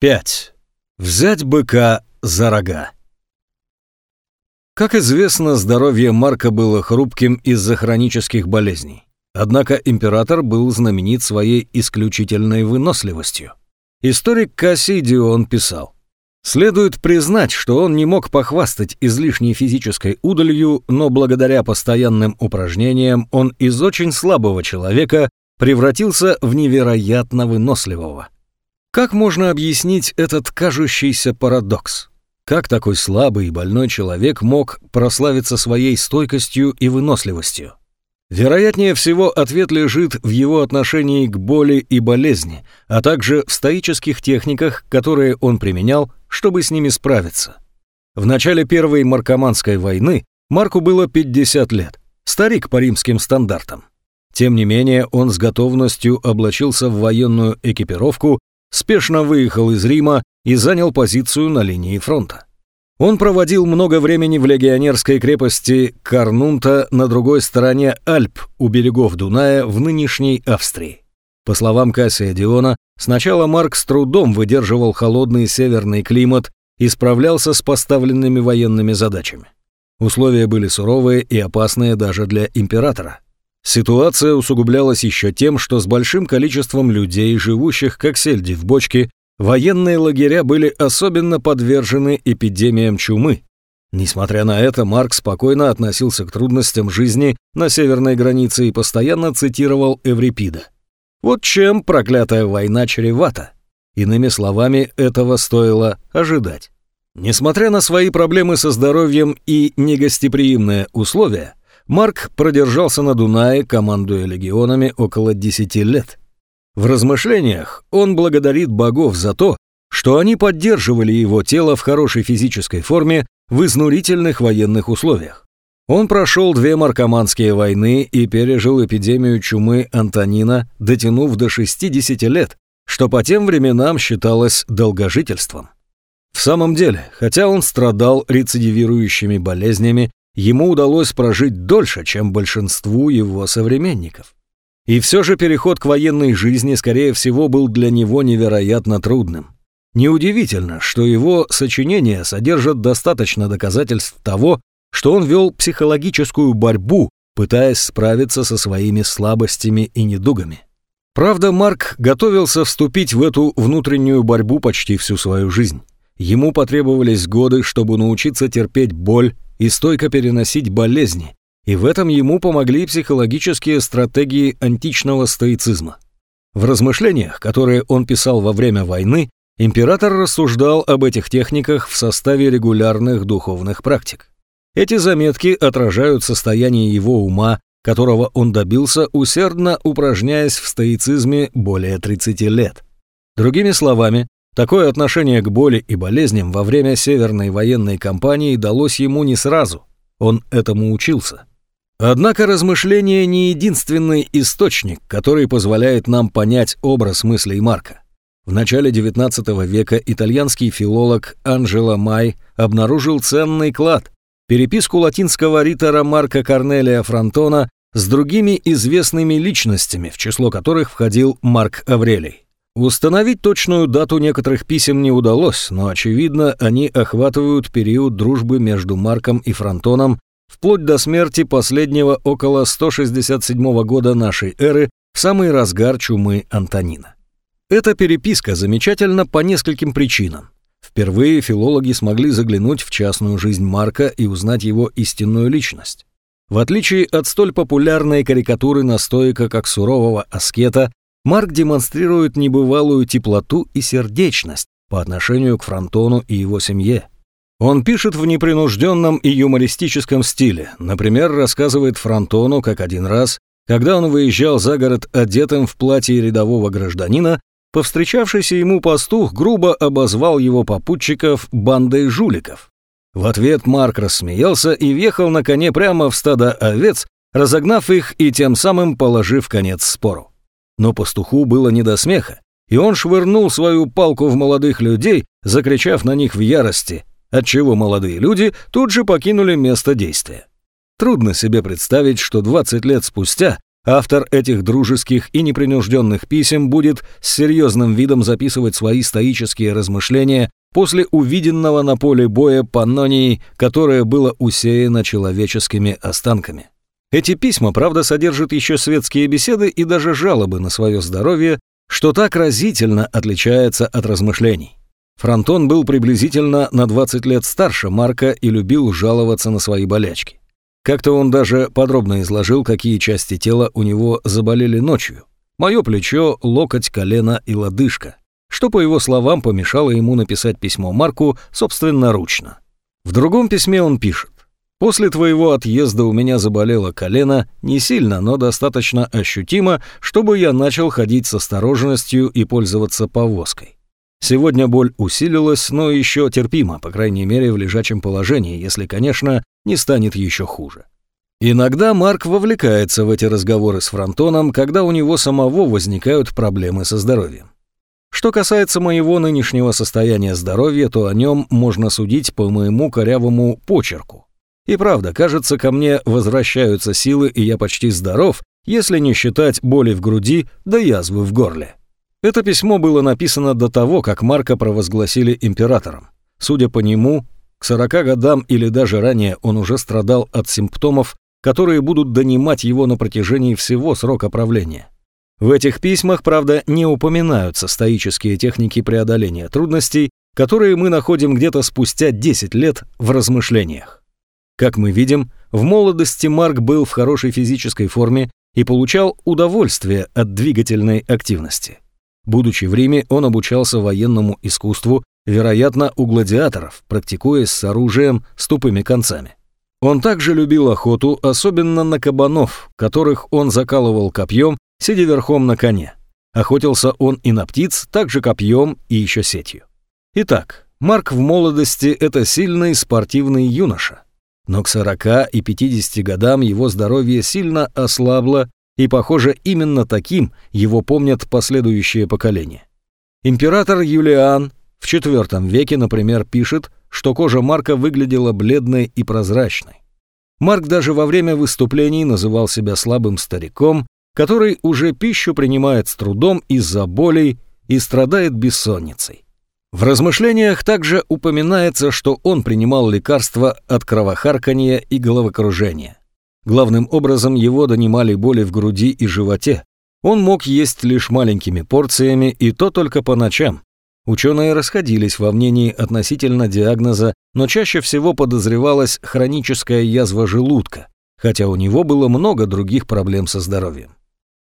5. Взять быка за рога. Как известно, здоровье Марка было хрупким из-за хронических болезней. Однако император был знаменит своей исключительной выносливостью. Историк Кассий Дион писал, «Следует признать, что он не мог похвастать излишней физической удалью, но благодаря постоянным упражнениям он из очень слабого человека превратился в невероятно выносливого. Как можно объяснить этот кажущийся парадокс? Как такой слабый и больной человек мог прославиться своей стойкостью и выносливостью? Вероятнее всего, ответ лежит в его отношении к боли и болезни, а также в стоических техниках, которые он применял, чтобы с ними справиться. В начале Первой Маркоманской войны Марку было 50 лет, старик по римским стандартам. Тем не менее, он с готовностью облачился в военную экипировку спешно выехал из Рима и занял позицию на линии фронта. Он проводил много времени в легионерской крепости Карнунта на другой стороне Альп у берегов Дуная в нынешней Австрии. По словам Кассия Диона, сначала Марк с трудом выдерживал холодный северный климат и справлялся с поставленными военными задачами. Условия были суровые и опасные даже для императора. Ситуация усугублялась еще тем, что с большим количеством людей, живущих как сельди в бочке, военные лагеря были особенно подвержены эпидемиям чумы. Несмотря на это, Марк спокойно относился к трудностям жизни на северной границе и постоянно цитировал Эврипида. Вот чем проклятая война чревата. Иными словами, этого стоило ожидать. Несмотря на свои проблемы со здоровьем и негостеприимные условия, Марк продержался на Дунае, командуя легионами, около 10 лет. В размышлениях он благодарит богов за то, что они поддерживали его тело в хорошей физической форме в изнурительных военных условиях. Он прошел две маркоманские войны и пережил эпидемию чумы Антонина, дотянув до 60 лет, что по тем временам считалось долгожительством. В самом деле, хотя он страдал рецидивирующими болезнями ему удалось прожить дольше, чем большинству его современников. И все же переход к военной жизни, скорее всего, был для него невероятно трудным. Неудивительно, что его сочинения содержат достаточно доказательств того, что он вел психологическую борьбу, пытаясь справиться со своими слабостями и недугами. Правда, Марк готовился вступить в эту внутреннюю борьбу почти всю свою жизнь. Ему потребовались годы, чтобы научиться терпеть боль и стойко переносить болезни, и в этом ему помогли психологические стратегии античного стоицизма. В размышлениях, которые он писал во время войны, император рассуждал об этих техниках в составе регулярных духовных практик. Эти заметки отражают состояние его ума, которого он добился, усердно упражняясь в стоицизме более 30 лет. Другими словами, Такое отношение к боли и болезням во время Северной военной кампании далось ему не сразу. Он этому учился. Однако размышление не единственный источник, который позволяет нам понять образ мыслей Марка. В начале XIX века итальянский филолог Анджело Май обнаружил ценный клад – переписку латинского ритора Марка Корнелия Фронтона с другими известными личностями, в число которых входил Марк Аврелий. Установить точную дату некоторых писем не удалось, но, очевидно, они охватывают период дружбы между Марком и Фронтоном вплоть до смерти последнего около 167 года нашей эры в самый разгар чумы Антонина. Эта переписка замечательна по нескольким причинам. Впервые филологи смогли заглянуть в частную жизнь Марка и узнать его истинную личность. В отличие от столь популярной карикатуры на стоика как сурового аскета, Марк демонстрирует небывалую теплоту и сердечность по отношению к Фронтону и его семье. Он пишет в непринужденном и юмористическом стиле, например, рассказывает Фронтону, как один раз, когда он выезжал за город одетым в платье рядового гражданина, повстречавшийся ему пастух грубо обозвал его попутчиков бандой жуликов. В ответ Марк рассмеялся и въехал на коне прямо в стадо овец, разогнав их и тем самым положив конец спору. Но пастуху было не до смеха, и он швырнул свою палку в молодых людей, закричав на них в ярости, отчего молодые люди тут же покинули место действия. Трудно себе представить, что 20 лет спустя Автор этих дружеских и непринужденных писем будет с серьезным видом записывать свои стоические размышления после увиденного на поле боя Паннонии, которое было усеяно человеческими останками. Эти письма, правда, содержат еще светские беседы и даже жалобы на свое здоровье, что так разительно отличается от размышлений. Фронтон был приблизительно на 20 лет старше Марка и любил жаловаться на свои болячки. Как-то он даже подробно изложил, какие части тела у него заболели ночью. Мое плечо, локоть, колено и лодыжка, что, по его словам, помешало ему написать письмо Марку собственноручно. В другом письме он пишет. «После твоего отъезда у меня заболело колено, не сильно, но достаточно ощутимо, чтобы я начал ходить с осторожностью и пользоваться повозкой. Сегодня боль усилилась, но еще терпимо, по крайней мере в лежачем положении, если, конечно, не станет еще хуже. Иногда Марк вовлекается в эти разговоры с Фронтоном, когда у него самого возникают проблемы со здоровьем. Что касается моего нынешнего состояния здоровья, то о нем можно судить по моему корявому почерку. И правда, кажется, ко мне возвращаются силы, и я почти здоров, если не считать боли в груди да язвы в горле. Это письмо было написано до того, как Марка провозгласили императором. Судя по нему, к 40 годам или даже ранее он уже страдал от симптомов, которые будут донимать его на протяжении всего срока правления. В этих письмах, правда, не упоминаются стоические техники преодоления трудностей, которые мы находим где-то спустя 10 лет в размышлениях. Как мы видим, в молодости Марк был в хорошей физической форме и получал удовольствие от двигательной активности. Будучи в Риме, он обучался военному искусству, вероятно, у гладиаторов, практикуясь с оружием с тупыми концами. Он также любил охоту, особенно на кабанов, которых он закалывал копьем, сидя верхом на коне. Охотился он и на птиц, также копьем и еще сетью. Итак, Марк в молодости – это сильный спортивный юноша. Но к 40 и 50 годам его здоровье сильно ослабло, и, похоже, именно таким его помнят последующие поколения. Император Юлиан в IV веке, например, пишет, что кожа Марка выглядела бледной и прозрачной. Марк даже во время выступлений называл себя слабым стариком, который уже пищу принимает с трудом из-за болей и страдает бессонницей. В размышлениях также упоминается, что он принимал лекарства от кровохаркания и головокружения. Главным образом его донимали боли в груди и животе. Он мог есть лишь маленькими порциями, и то только по ночам. Ученые расходились во мнении относительно диагноза, но чаще всего подозревалась хроническая язва желудка, хотя у него было много других проблем со здоровьем.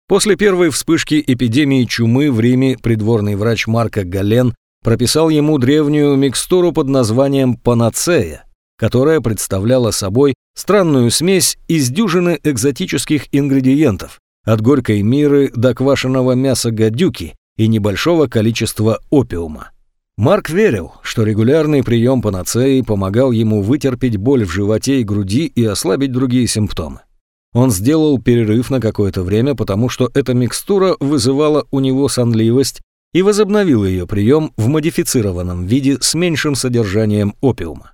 После первой вспышки эпидемии чумы в Риме придворный врач Марка Гален прописал ему древнюю микстуру под названием панацея, которая представляла собой странную смесь из дюжины экзотических ингредиентов, от горькой миры до квашеного мяса гадюки и небольшого количества опиума. Марк верил, что регулярный прием панацеи помогал ему вытерпеть боль в животе и груди и ослабить другие симптомы. Он сделал перерыв на какое-то время, потому что эта микстура вызывала у него сонливость и возобновил ее прием в модифицированном виде с меньшим содержанием опиума.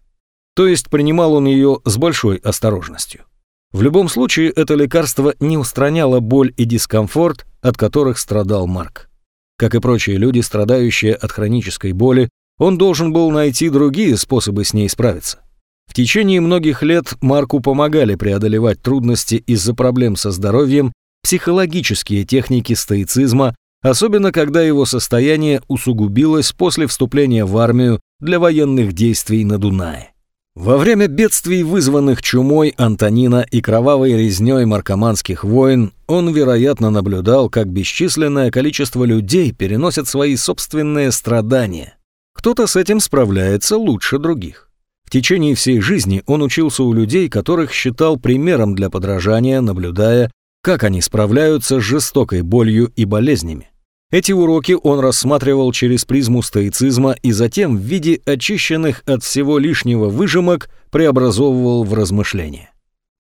То есть принимал он ее с большой осторожностью. В любом случае, это лекарство не устраняло боль и дискомфорт, от которых страдал Марк. Как и прочие люди, страдающие от хронической боли, он должен был найти другие способы с ней справиться. В течение многих лет Марку помогали преодолевать трудности из-за проблем со здоровьем психологические техники стоицизма, особенно когда его состояние усугубилось после вступления в армию для военных действий на Дунае. Во время бедствий, вызванных чумой Антонина и кровавой резнёй маркоманских войн, он, вероятно, наблюдал, как бесчисленное количество людей переносят свои собственные страдания. Кто-то с этим справляется лучше других. В течение всей жизни он учился у людей, которых считал примером для подражания, наблюдая, как они справляются с жестокой болью и болезнями. Эти уроки он рассматривал через призму стоицизма и затем в виде очищенных от всего лишнего выжимок преобразовывал в размышления.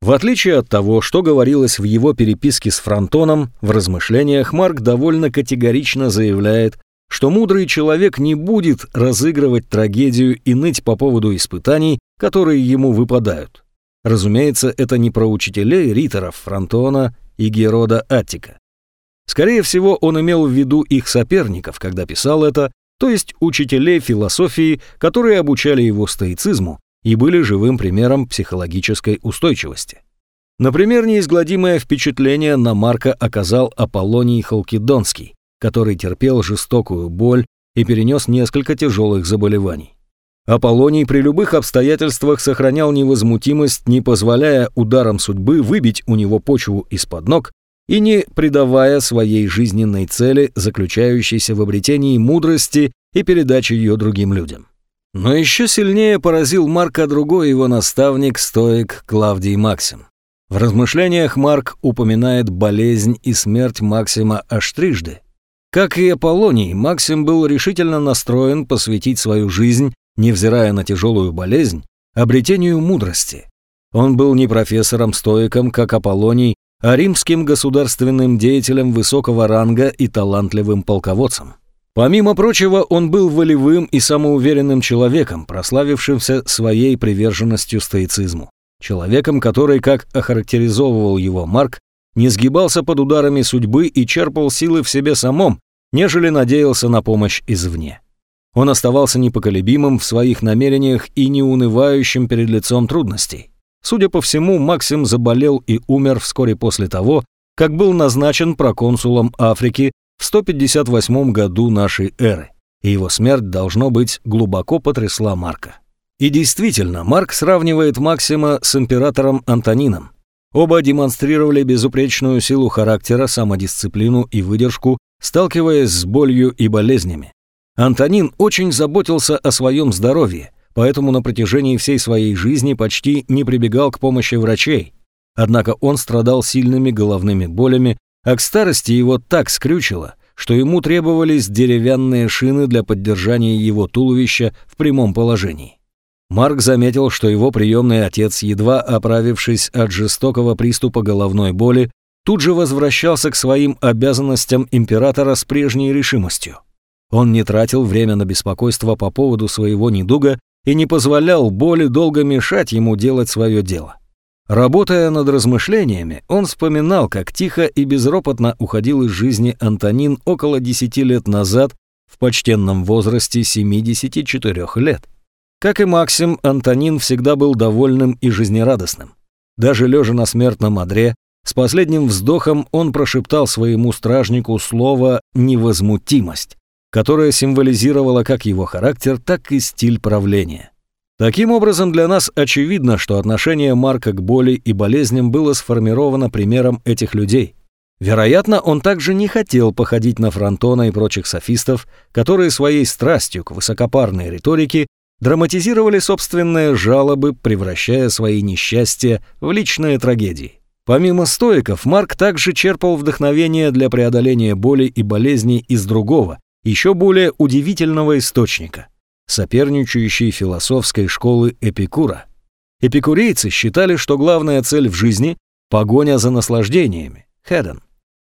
В отличие от того, что говорилось в его переписке с Фронтоном, в размышлениях Марк довольно категорично заявляет, что мудрый человек не будет разыгрывать трагедию и ныть по поводу испытаний, которые ему выпадают. Разумеется, это не про учителей, риторов, Фронтона и Герода Аттика. Скорее всего, он имел в виду их соперников, когда писал это, то есть учителей философии, которые обучали его стоицизму и были живым примером психологической устойчивости. Например, неизгладимое впечатление на Марка оказал Аполлоний Халкидонский, который терпел жестокую боль и перенес несколько тяжелых заболеваний. Аполлоний при любых обстоятельствах сохранял невозмутимость, не позволяя ударам судьбы выбить у него почву из-под ног и не предавая своей жизненной цели, заключающейся в обретении мудрости и передаче ее другим людям. Но еще сильнее поразил Марка другой его наставник, стоик Клавдий Максим. В размышлениях Марк упоминает болезнь и смерть Максима аж трижды. Как и Аполлоний, Максим был решительно настроен посвятить свою жизнь невзирая на тяжелую болезнь, обретению мудрости. Он был не профессором-стоиком, как Аполлоний, а римским государственным деятелем высокого ранга и талантливым полководцем. Помимо прочего, он был волевым и самоуверенным человеком, прославившимся своей приверженностью стоицизму. Человеком, который, как охарактеризовывал его Марк, не сгибался под ударами судьбы и черпал силы в себе самом, нежели надеялся на помощь извне. Он оставался непоколебимым в своих намерениях и неунывающим перед лицом трудностей. Судя по всему, Максим заболел и умер вскоре после того, как был назначен проконсулом Африки в 158 году нашей эры, и его смерть, должно быть, глубоко потрясла Марка. И действительно, Марк сравнивает Максима с императором Антонином. Оба демонстрировали безупречную силу характера, самодисциплину и выдержку, сталкиваясь с болью и болезнями. Антонин очень заботился о своем здоровье, поэтому на протяжении всей своей жизни почти не прибегал к помощи врачей. Однако он страдал сильными головными болями, а к старости его так скрючило, что ему требовались деревянные шины для поддержания его туловища в прямом положении. Марк заметил, что его приемный отец, едва оправившись от жестокого приступа головной боли, тут же возвращался к своим обязанностям императора с прежней решимостью. Он не тратил время на беспокойство по поводу своего недуга и не позволял боли долго мешать ему делать свое дело. Работая над размышлениями, он вспоминал, как тихо и безропотно уходил из жизни Антонин около 10 лет назад в почтенном возрасте 74 лет. Как и Максим, Антонин всегда был довольным и жизнерадостным. Даже лежа на смертном одре, с последним вздохом он прошептал своему стражнику слово «невозмутимость» которая символизировала как его характер, так и стиль правления. Таким образом, для нас очевидно, что отношение Марка к боли и болезням было сформировано примером этих людей. Вероятно, он также не хотел походить на Фронтона и прочих софистов, которые своей страстью к высокопарной риторике драматизировали собственные жалобы, превращая свои несчастья в личные трагедии. Помимо стоиков, Марк также черпал вдохновение для преодоления боли и болезней из другого, еще более удивительного источника – соперничающей философской школы Эпикура. Эпикурейцы считали, что главная цель в жизни – погоня за наслаждениями – хеден.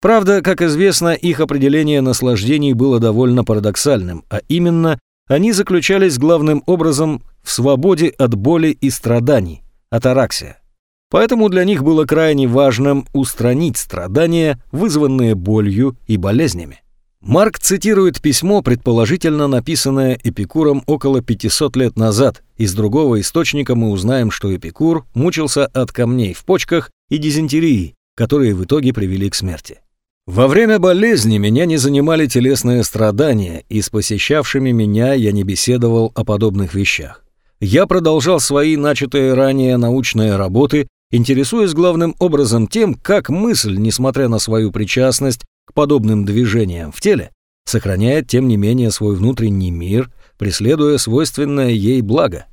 Правда, как известно, их определение наслаждений было довольно парадоксальным, а именно они заключались главным образом в свободе от боли и страданий, атараксия. Поэтому для них было крайне важным устранить страдания, вызванные болью и болезнями. Марк цитирует письмо, предположительно написанное Эпикуром около 500 лет назад. Из другого источника мы узнаем, что Эпикур мучился от камней в почках и дизентерии, которые в итоге привели к смерти. Во время болезни меня не занимали телесные страдания, и с посещавшими меня я не беседовал о подобных вещах. Я продолжал свои начатые ранее научные работы, интересуясь главным образом тем, как мысль, несмотря на свою причастность к подобным движениям в теле, сохраняет тем не менее свой внутренний мир, преследуя свойственное ей благо.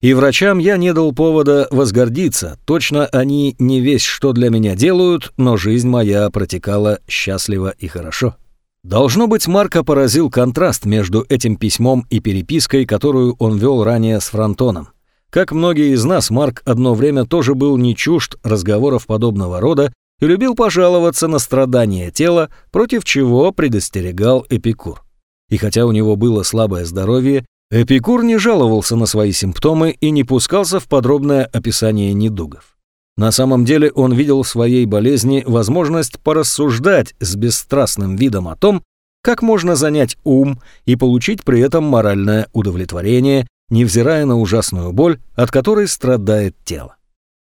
И врачам я не дал повода возгордиться, точно они не весь что для меня делают, но жизнь моя протекала счастливо и хорошо. Должно быть, Марка поразил контраст между этим письмом и перепиской, которую он вел ранее с Фронтоном. Как многие из нас, Марк одно время тоже был не чужд разговоров подобного рода и любил пожаловаться на страдания тела, против чего предостерегал Эпикур. И хотя у него было слабое здоровье, Эпикур не жаловался на свои симптомы и не пускался в подробное описание недугов. На самом деле он видел в своей болезни возможность порассуждать с бесстрастным видом о том, как можно занять ум и получить при этом моральное удовлетворение, невзирая на ужасную боль, от которой страдает тело.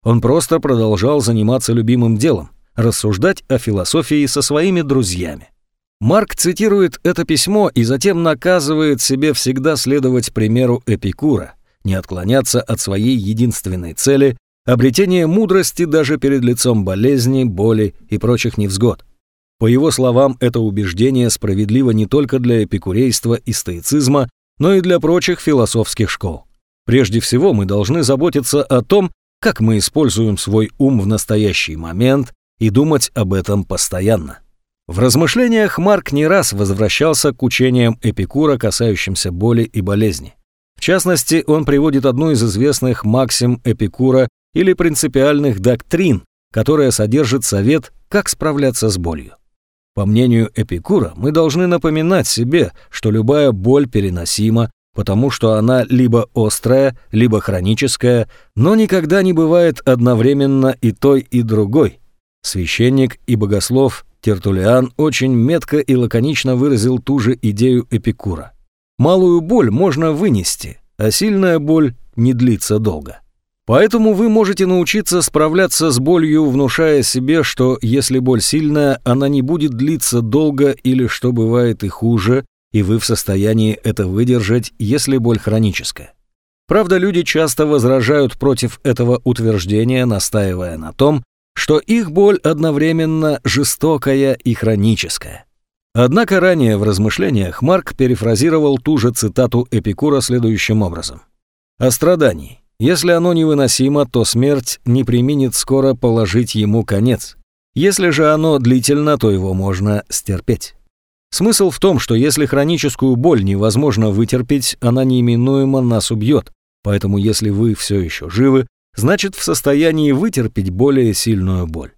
Он просто продолжал заниматься любимым делом, рассуждать о философии со своими друзьями. Марк цитирует это письмо и затем наказывает себе всегда следовать примеру Эпикура, не отклоняться от своей единственной цели – обретения мудрости даже перед лицом болезни, боли и прочих невзгод. По его словам, это убеждение справедливо не только для эпикурейства и стоицизма, но и для прочих философских школ. Прежде всего, мы должны заботиться о том, как мы используем свой ум в настоящий момент и думать об этом постоянно. В размышлениях Марк не раз возвращался к учениям Эпикура, касающимся боли и болезни. В частности, он приводит одну из известных максим Эпикура или принципиальных доктрин, которая содержит совет, как справляться с болью. По мнению Эпикура, мы должны напоминать себе, что любая боль переносима, потому что она либо острая, либо хроническая, но никогда не бывает одновременно и той, и другой. Священник и богослов Тертулиан очень метко и лаконично выразил ту же идею Эпикура. Малую боль можно вынести, а сильная боль не длится долго. Поэтому вы можете научиться справляться с болью, внушая себе, что если боль сильная, она не будет длиться долго или, что бывает и хуже, и вы в состоянии это выдержать, если боль хроническая. Правда, люди часто возражают против этого утверждения, настаивая на том, что их боль одновременно жестокая и хроническая. Однако ранее в размышлениях Марк перефразировал ту же цитату Эпикура следующим образом. «О страдании. Если оно невыносимо, то смерть не применит скоро положить ему конец. Если же оно длительно, то его можно стерпеть». Смысл в том, что если хроническую боль невозможно вытерпеть, она неименуемо нас убьет. Поэтому если вы все еще живы, значит в состоянии вытерпеть более сильную боль.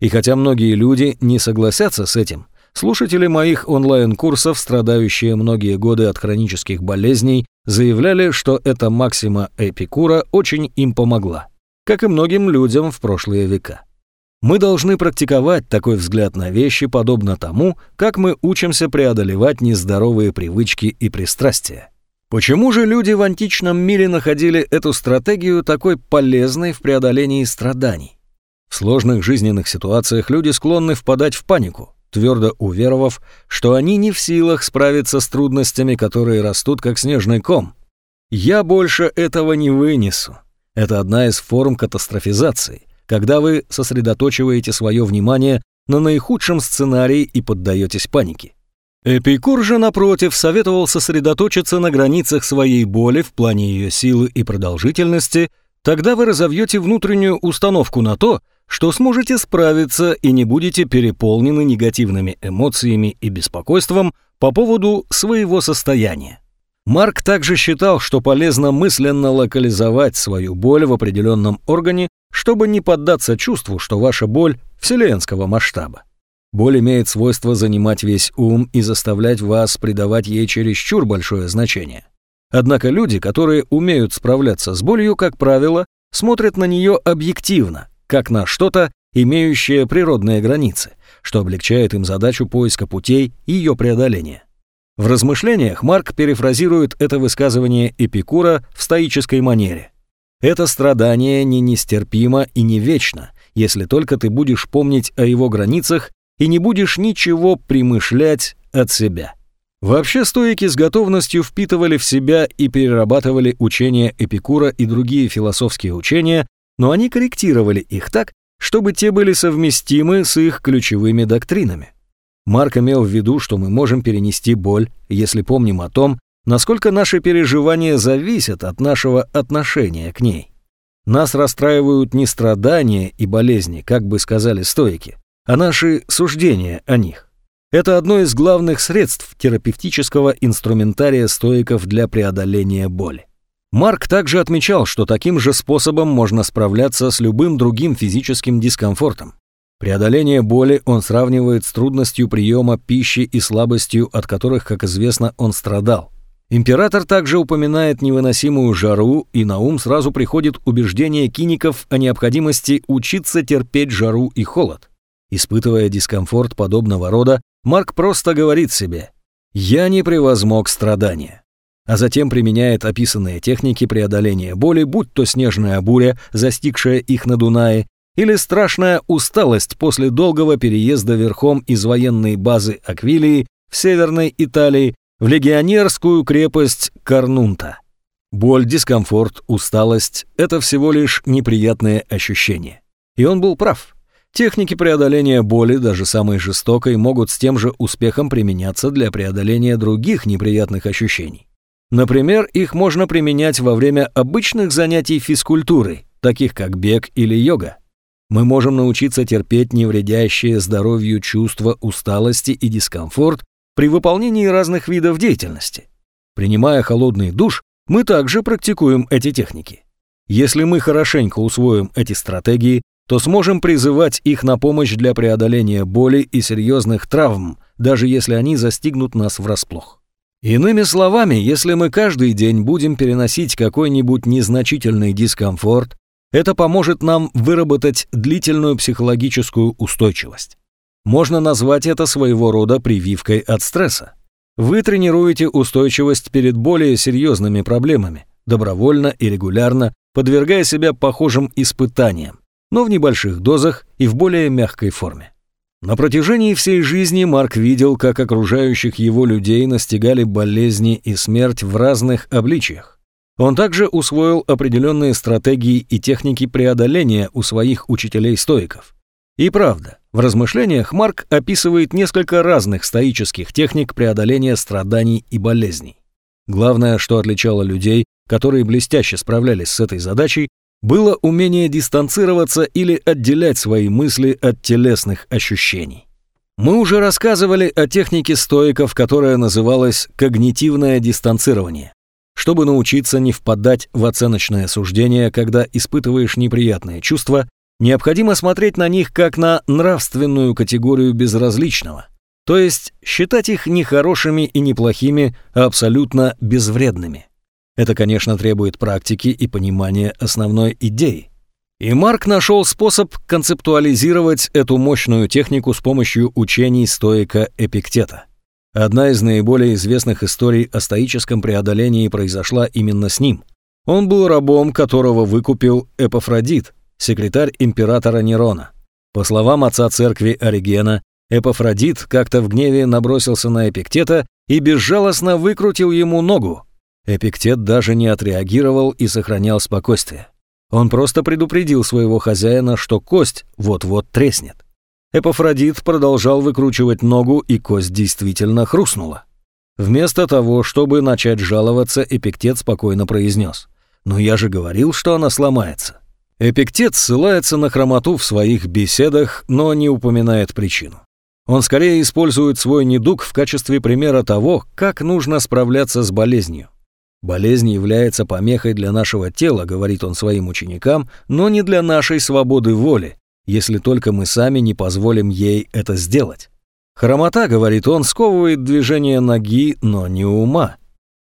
И хотя многие люди не согласятся с этим, слушатели моих онлайн-курсов, страдающие многие годы от хронических болезней, заявляли, что эта максима Эпикура очень им помогла, как и многим людям в прошлые века. Мы должны практиковать такой взгляд на вещи, подобно тому, как мы учимся преодолевать нездоровые привычки и пристрастия. Почему же люди в античном мире находили эту стратегию такой полезной в преодолении страданий? В сложных жизненных ситуациях люди склонны впадать в панику, твердо уверовав, что они не в силах справиться с трудностями, которые растут как снежный ком. «Я больше этого не вынесу». Это одна из форм катастрофизации, когда вы сосредоточиваете свое внимание на наихудшем сценарии и поддаетесь панике. Эпикур же, напротив, советовал сосредоточиться на границах своей боли в плане ее силы и продолжительности, тогда вы разовьете внутреннюю установку на то, что сможете справиться и не будете переполнены негативными эмоциями и беспокойством по поводу своего состояния. Марк также считал, что полезно мысленно локализовать свою боль в определенном органе, чтобы не поддаться чувству, что ваша боль вселенского масштаба. Боль имеет свойство занимать весь ум и заставлять вас придавать ей чересчур большое значение. Однако люди, которые умеют справляться с болью, как правило, смотрят на нее объективно, как на что-то, имеющее природные границы, что облегчает им задачу поиска путей ее преодоления. В размышлениях Марк перефразирует это высказывание Эпикура в стоической манере. «Это страдание не нестерпимо и не вечно, если только ты будешь помнить о его границах и не будешь ничего примышлять от себя. Вообще стоики с готовностью впитывали в себя и перерабатывали учения Эпикура и другие философские учения, но они корректировали их так, чтобы те были совместимы с их ключевыми доктринами. Марк имел в виду, что мы можем перенести боль, если помним о том, насколько наши переживания зависят от нашего отношения к ней. Нас расстраивают не страдания и болезни, как бы сказали стоики, а наши суждения о них. Это одно из главных средств терапевтического инструментария стоиков для преодоления боли. Марк также отмечал, что таким же способом можно справляться с любым другим физическим дискомфортом. Преодоление боли он сравнивает с трудностью приема пищи и слабостью, от которых, как известно, он страдал. Император также упоминает невыносимую жару, и на ум сразу приходит убеждение киников о необходимости учиться терпеть жару и холод. Испытывая дискомфорт подобного рода, Марк просто говорит себе «Я не превозмог страдания», а затем применяет описанные техники преодоления боли, будь то снежная буря, застигшая их на Дунае, или страшная усталость после долгого переезда верхом из военной базы Аквилии в Северной Италии в легионерскую крепость Карнунта. Боль, дискомфорт, усталость – это всего лишь неприятные ощущения. И он был прав. Техники преодоления боли, даже самой жестокой, могут с тем же успехом применяться для преодоления других неприятных ощущений. Например, их можно применять во время обычных занятий физкультурой, таких как бег или йога. Мы можем научиться терпеть невредящие здоровью чувства усталости и дискомфорт при выполнении разных видов деятельности. Принимая холодный душ, мы также практикуем эти техники. Если мы хорошенько усвоим эти стратегии, то сможем призывать их на помощь для преодоления боли и серьезных травм, даже если они застигнут нас врасплох. Иными словами, если мы каждый день будем переносить какой-нибудь незначительный дискомфорт, это поможет нам выработать длительную психологическую устойчивость. Можно назвать это своего рода прививкой от стресса. Вы тренируете устойчивость перед более серьезными проблемами, добровольно и регулярно подвергая себя похожим испытаниям, но в небольших дозах и в более мягкой форме. На протяжении всей жизни Марк видел, как окружающих его людей настигали болезни и смерть в разных обличиях. Он также усвоил определенные стратегии и техники преодоления у своих учителей-стоиков. И правда, в размышлениях Марк описывает несколько разных стоических техник преодоления страданий и болезней. Главное, что отличало людей, которые блестяще справлялись с этой задачей, было умение дистанцироваться или отделять свои мысли от телесных ощущений. Мы уже рассказывали о технике стоиков, которая называлась когнитивное дистанцирование. Чтобы научиться не впадать в оценочное суждение, когда испытываешь неприятные чувства, необходимо смотреть на них как на нравственную категорию безразличного, то есть считать их не хорошими и не плохими, а абсолютно безвредными. Это, конечно, требует практики и понимания основной идеи. И Марк нашел способ концептуализировать эту мощную технику с помощью учений стоика Эпиктета. Одна из наиболее известных историй о стоическом преодолении произошла именно с ним. Он был рабом, которого выкупил Эпофродит, секретарь императора Нерона. По словам отца церкви Оригена, Эпофродит как-то в гневе набросился на Эпиктета и безжалостно выкрутил ему ногу. Эпиктет даже не отреагировал и сохранял спокойствие. Он просто предупредил своего хозяина, что кость вот-вот треснет. Эпофродит продолжал выкручивать ногу, и кость действительно хрустнула. Вместо того, чтобы начать жаловаться, Эпиктет спокойно произнес. «Но я же говорил, что она сломается». Эпиктет ссылается на хромоту в своих беседах, но не упоминает причину. Он скорее использует свой недуг в качестве примера того, как нужно справляться с болезнью. Болезнь является помехой для нашего тела, говорит он своим ученикам, но не для нашей свободы воли, если только мы сами не позволим ей это сделать. Хромота, говорит он, сковывает движение ноги, но не ума.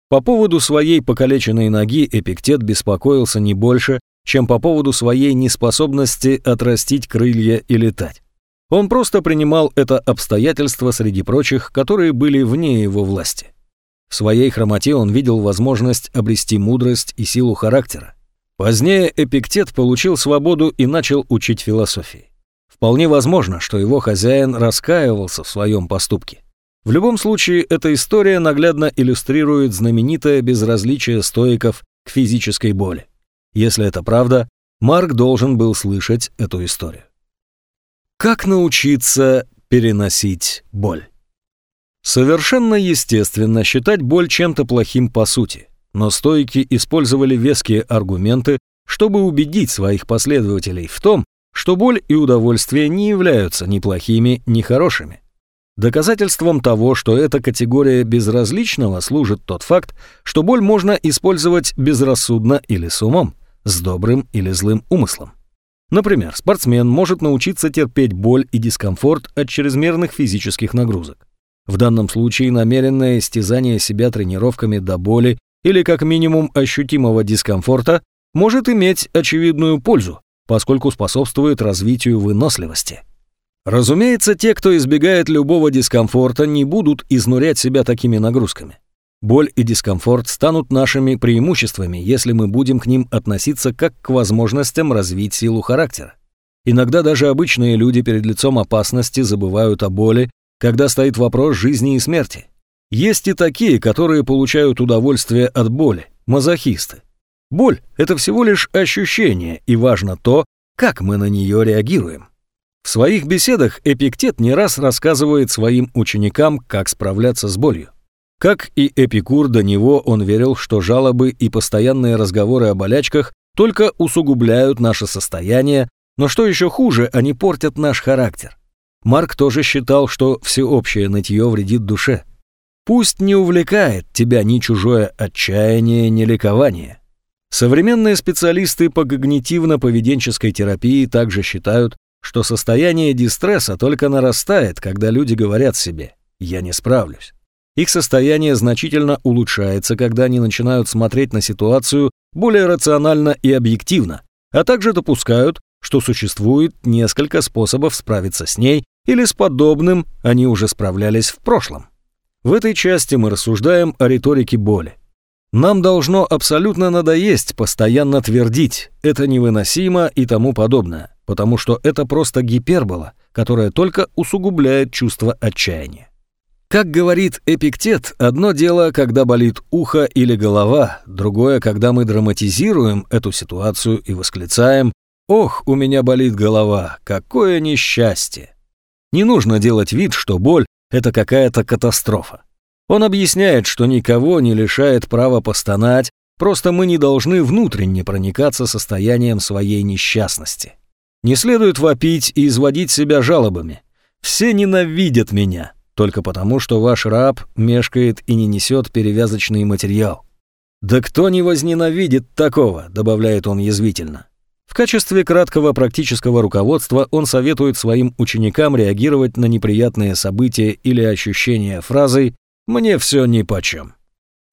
По поводу своей покалеченной ноги Эпиктет беспокоился не больше, чем по поводу своей неспособности отрастить крылья и летать. Он просто принимал это обстоятельство среди прочих, которые были вне его власти. В своей хромоте он видел возможность обрести мудрость и силу характера. Позднее Эпиктет получил свободу и начал учить философии. Вполне возможно, что его хозяин раскаивался в своем поступке. В любом случае, эта история наглядно иллюстрирует знаменитое безразличие стоиков к физической боли. Если это правда, Марк должен был слышать эту историю. Как научиться переносить боль? Совершенно естественно считать боль чем-то плохим по сути, но стойки использовали веские аргументы, чтобы убедить своих последователей в том, что боль и удовольствие не являются ни плохими, ни хорошими. Доказательством того, что эта категория безразличного служит тот факт, что боль можно использовать безрассудно или с умом с добрым или злым умыслом. Например, спортсмен может научиться терпеть боль и дискомфорт от чрезмерных физических нагрузок. В данном случае намеренное истязание себя тренировками до боли или как минимум ощутимого дискомфорта может иметь очевидную пользу, поскольку способствует развитию выносливости. Разумеется, те, кто избегает любого дискомфорта, не будут изнурять себя такими нагрузками. Боль и дискомфорт станут нашими преимуществами, если мы будем к ним относиться как к возможностям развить силу характера. Иногда даже обычные люди перед лицом опасности забывают о боли, когда стоит вопрос жизни и смерти. Есть и такие, которые получают удовольствие от боли, мазохисты. Боль – это всего лишь ощущение, и важно то, как мы на нее реагируем. В своих беседах Эпиктет не раз рассказывает своим ученикам, как справляться с болью. Как и Эпикур, до него он верил, что жалобы и постоянные разговоры о болячках только усугубляют наше состояние, но что еще хуже, они портят наш характер. Марк тоже считал, что всеобщее нытье вредит душе. Пусть не увлекает тебя ни чужое отчаяние, ни ликование. Современные специалисты по когнитивно-поведенческой терапии также считают, что состояние дистресса только нарастает, когда люди говорят себе «я не справлюсь». Их состояние значительно улучшается, когда они начинают смотреть на ситуацию более рационально и объективно, а также допускают, что существует несколько способов справиться с ней или с подобным они уже справлялись в прошлом. В этой части мы рассуждаем о риторике боли. Нам должно абсолютно надоесть постоянно твердить «это невыносимо» и тому подобное, потому что это просто гипербола, которая только усугубляет чувство отчаяния. Как говорит Эпиктет, одно дело, когда болит ухо или голова, другое, когда мы драматизируем эту ситуацию и восклицаем «Ох, у меня болит голова, какое несчастье!» Не нужно делать вид, что боль – это какая-то катастрофа. Он объясняет, что никого не лишает права постонать, просто мы не должны внутренне проникаться состоянием своей несчастности. Не следует вопить и изводить себя жалобами. Все ненавидят меня, только потому, что ваш раб мешкает и не несет перевязочный материал. «Да кто не возненавидит такого?» – добавляет он язвительно. В качестве краткого практического руководства он советует своим ученикам реагировать на неприятные события или ощущения фразой «мне все нипочем».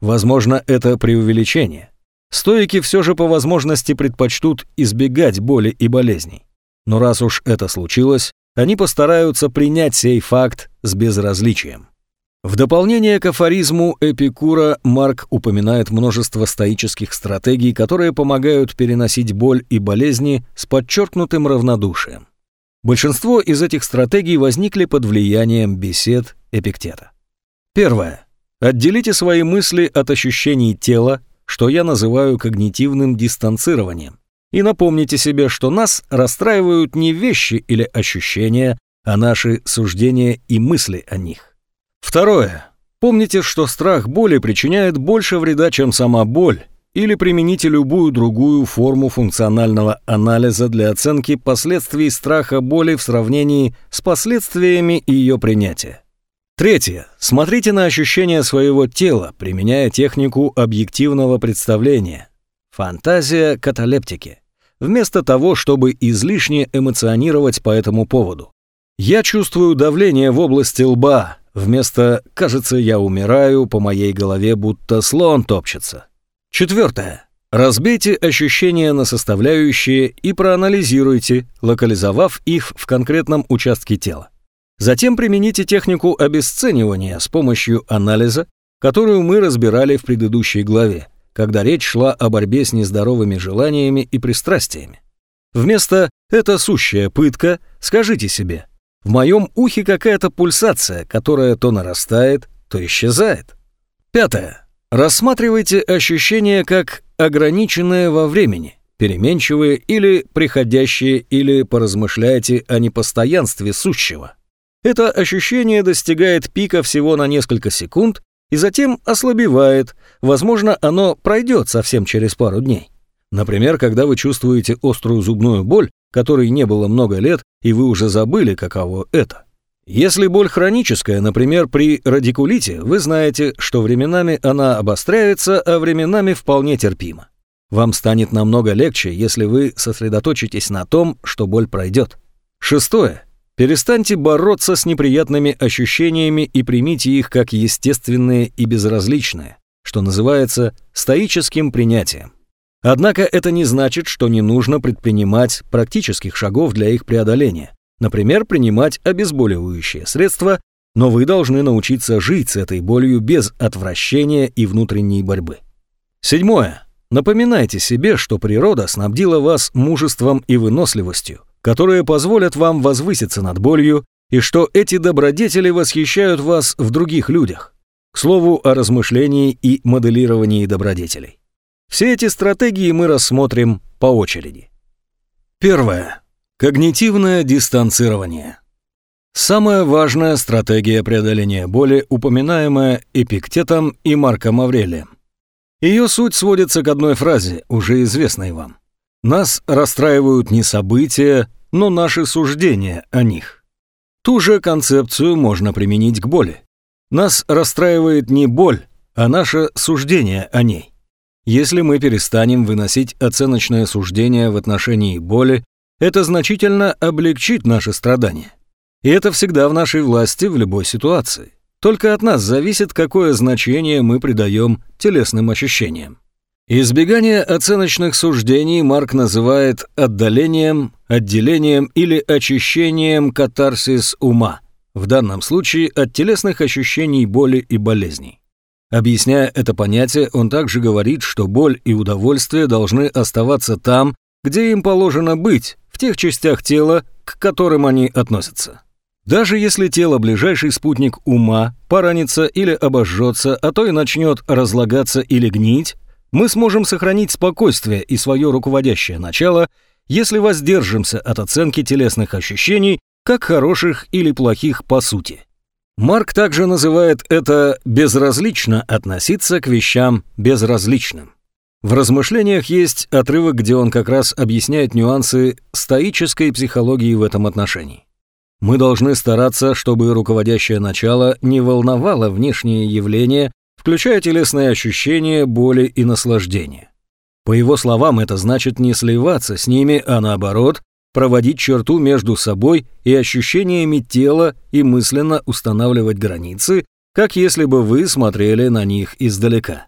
Возможно, это преувеличение. Стоики все же по возможности предпочтут избегать боли и болезней. Но раз уж это случилось, они постараются принять сей факт с безразличием. В дополнение к афоризму Эпикура Марк упоминает множество стоических стратегий, которые помогают переносить боль и болезни с подчеркнутым равнодушием. Большинство из этих стратегий возникли под влиянием бесед Эпиктета. Первое. Отделите свои мысли от ощущений тела, что я называю когнитивным дистанцированием, и напомните себе, что нас расстраивают не вещи или ощущения, а наши суждения и мысли о них. Второе. Помните, что страх боли причиняет больше вреда, чем сама боль, или примените любую другую форму функционального анализа для оценки последствий страха боли в сравнении с последствиями ее принятия. Третье. Смотрите на ощущения своего тела, применяя технику объективного представления. Фантазия каталептики. Вместо того, чтобы излишне эмоционировать по этому поводу. Я чувствую давление в области лба, Вместо «кажется, я умираю» по моей голове будто слон топчется. Четвертое. Разбейте ощущения на составляющие и проанализируйте, локализовав их в конкретном участке тела. Затем примените технику обесценивания с помощью анализа, которую мы разбирали в предыдущей главе, когда речь шла о борьбе с нездоровыми желаниями и пристрастиями. Вместо «это сущая пытка» скажите себе в моем ухе какая-то пульсация, которая то нарастает, то исчезает. Пятое. Рассматривайте ощущения как ограниченные во времени, переменчивые или приходящие, или поразмышляйте о непостоянстве сущего. Это ощущение достигает пика всего на несколько секунд и затем ослабевает, возможно, оно пройдет совсем через пару дней. Например, когда вы чувствуете острую зубную боль, которой не было много лет, и вы уже забыли, каково это. Если боль хроническая, например, при радикулите, вы знаете, что временами она обостряется, а временами вполне терпима. Вам станет намного легче, если вы сосредоточитесь на том, что боль пройдет. Шестое. Перестаньте бороться с неприятными ощущениями и примите их как естественные и безразличные, что называется стоическим принятием. Однако это не значит, что не нужно предпринимать практических шагов для их преодоления. Например, принимать обезболивающие средства, но вы должны научиться жить с этой болью без отвращения и внутренней борьбы. Седьмое. Напоминайте себе, что природа снабдила вас мужеством и выносливостью, которые позволят вам возвыситься над болью, и что эти добродетели восхищают вас в других людях. К слову о размышлении и моделировании добродетелей. Все эти стратегии мы рассмотрим по очереди. Первое. Когнитивное дистанцирование. Самая важная стратегия преодоления боли, упоминаемая Эпиктетом и Марком Аврелием. Ее суть сводится к одной фразе, уже известной вам. Нас расстраивают не события, но наши суждения о них. Ту же концепцию можно применить к боли. Нас расстраивает не боль, а наше суждение о ней. Если мы перестанем выносить оценочное суждение в отношении боли, это значительно облегчит наши страдания. И это всегда в нашей власти в любой ситуации. Только от нас зависит, какое значение мы придаем телесным ощущениям. Избегание оценочных суждений Марк называет отдалением, отделением или очищением катарсис ума, в данном случае от телесных ощущений боли и болезней. Объясняя это понятие, он также говорит, что боль и удовольствие должны оставаться там, где им положено быть, в тех частях тела, к которым они относятся. Даже если тело ближайший спутник ума поранится или обожжется, а то и начнет разлагаться или гнить, мы сможем сохранить спокойствие и свое руководящее начало, если воздержимся от оценки телесных ощущений как хороших или плохих по сути. Марк также называет это «безразлично относиться к вещам безразличным». В размышлениях есть отрывок, где он как раз объясняет нюансы стоической психологии в этом отношении. Мы должны стараться, чтобы руководящее начало не волновало внешние явления, включая телесные ощущения, боли и наслаждения. По его словам, это значит не сливаться с ними, а наоборот, проводить черту между собой и ощущениями тела и мысленно устанавливать границы, как если бы вы смотрели на них издалека.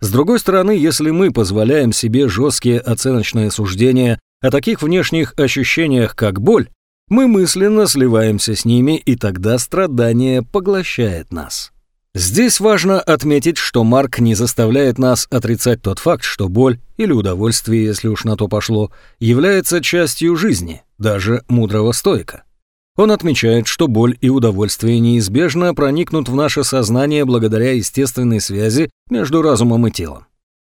С другой стороны, если мы позволяем себе жесткие оценочные суждения о таких внешних ощущениях, как боль, мы мысленно сливаемся с ними, и тогда страдание поглощает нас. Здесь важно отметить, что Марк не заставляет нас отрицать тот факт, что боль или удовольствие, если уж на то пошло, является частью жизни, даже мудрого стойка. Он отмечает, что боль и удовольствие неизбежно проникнут в наше сознание благодаря естественной связи между разумом и телом.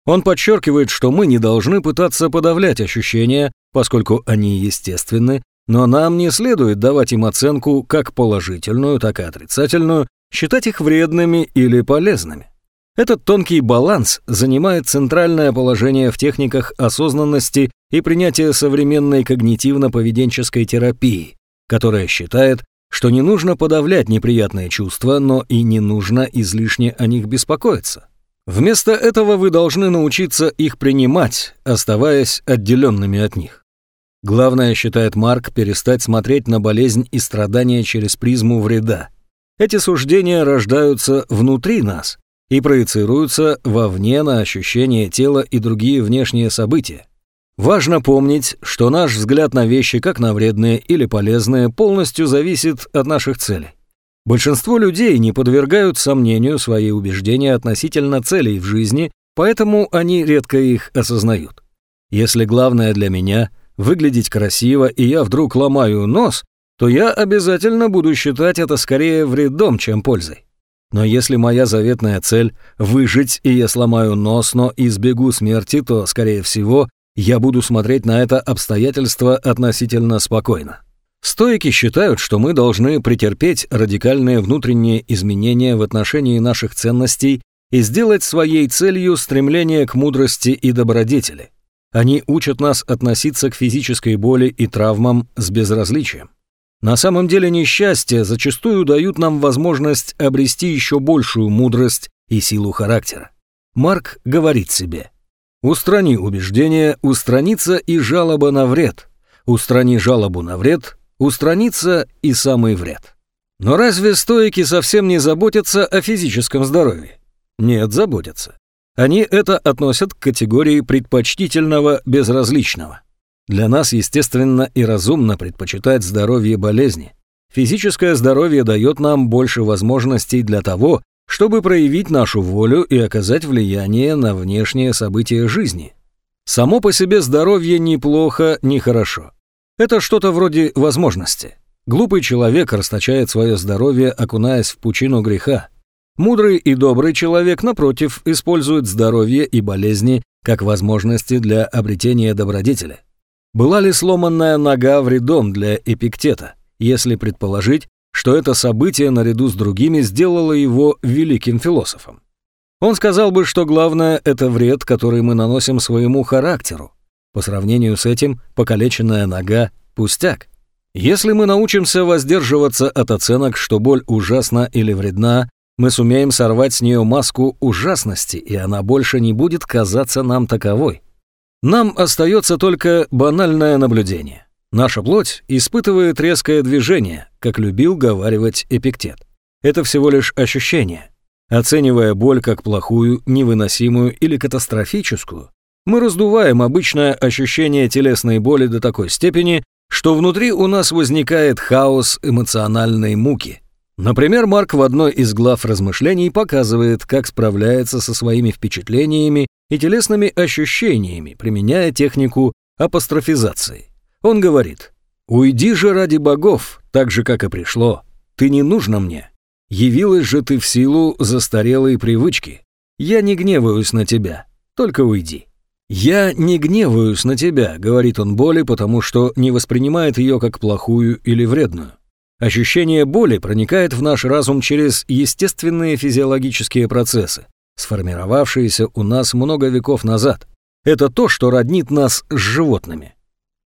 Он подчеркивает, что мы не должны пытаться подавлять ощущения, поскольку они естественны, но нам не следует давать им оценку как положительную, так и отрицательную, считать их вредными или полезными. Этот тонкий баланс занимает центральное положение в техниках осознанности и принятия современной когнитивно-поведенческой терапии, которая считает, что не нужно подавлять неприятные чувства, но и не нужно излишне о них беспокоиться. Вместо этого вы должны научиться их принимать, оставаясь отделенными от них. Главное, считает Марк, перестать смотреть на болезнь и страдания через призму вреда. Эти суждения рождаются внутри нас и проецируются вовне на ощущения тела и другие внешние события. Важно помнить, что наш взгляд на вещи, как на вредные или полезные, полностью зависит от наших целей. Большинство людей не подвергают сомнению свои убеждения относительно целей в жизни, поэтому они редко их осознают. Если главное для меня – выглядеть красиво, и я вдруг ломаю нос, то я обязательно буду считать это скорее вредом, чем пользой. Но если моя заветная цель – выжить, и я сломаю нос, но избегу смерти, то, скорее всего, я буду смотреть на это обстоятельство относительно спокойно. Стоики считают, что мы должны претерпеть радикальные внутренние изменения в отношении наших ценностей и сделать своей целью стремление к мудрости и добродетели. Они учат нас относиться к физической боли и травмам с безразличием. На самом деле несчастья зачастую дают нам возможность обрести еще большую мудрость и силу характера. Марк говорит себе, «Устрани убеждение, устранится и жалоба на вред. Устрани жалобу на вред, устранится и самый вред. Но разве стоики совсем не заботятся о физическом здоровье? Нет, заботятся. Они это относят к категории предпочтительного безразличного. Для нас, естественно и разумно предпочитать здоровье болезни. Физическое здоровье дает нам больше возможностей для того, чтобы проявить нашу волю и оказать влияние на внешние события жизни. Само по себе здоровье неплохо, не хорошо. Это что-то вроде возможности. Глупый человек расточает свое здоровье, окунаясь в пучину греха. Мудрый и добрый человек, напротив, использует здоровье и болезни как возможности для обретения добродетели. Была ли сломанная нога вредом для Эпиктета, если предположить, что это событие наряду с другими сделало его великим философом? Он сказал бы, что главное – это вред, который мы наносим своему характеру. По сравнению с этим, покалеченная нога – пустяк. Если мы научимся воздерживаться от оценок, что боль ужасна или вредна, мы сумеем сорвать с нее маску ужасности, и она больше не будет казаться нам таковой. Нам остается только банальное наблюдение. Наша плоть испытывает резкое движение, как любил говаривать Эпиктет. Это всего лишь ощущение. Оценивая боль как плохую, невыносимую или катастрофическую, мы раздуваем обычное ощущение телесной боли до такой степени, что внутри у нас возникает хаос эмоциональной муки – Например, Марк в одной из глав размышлений показывает, как справляется со своими впечатлениями и телесными ощущениями, применяя технику апострофизации. Он говорит «Уйди же ради богов, так же, как и пришло. Ты не нужна мне. Явилась же ты в силу застарелой привычки. Я не гневаюсь на тебя, только уйди». «Я не гневаюсь на тебя», — говорит он боли, потому что не воспринимает ее как плохую или вредную. Ощущение боли проникает в наш разум через естественные физиологические процессы, сформировавшиеся у нас много веков назад. Это то, что роднит нас с животными.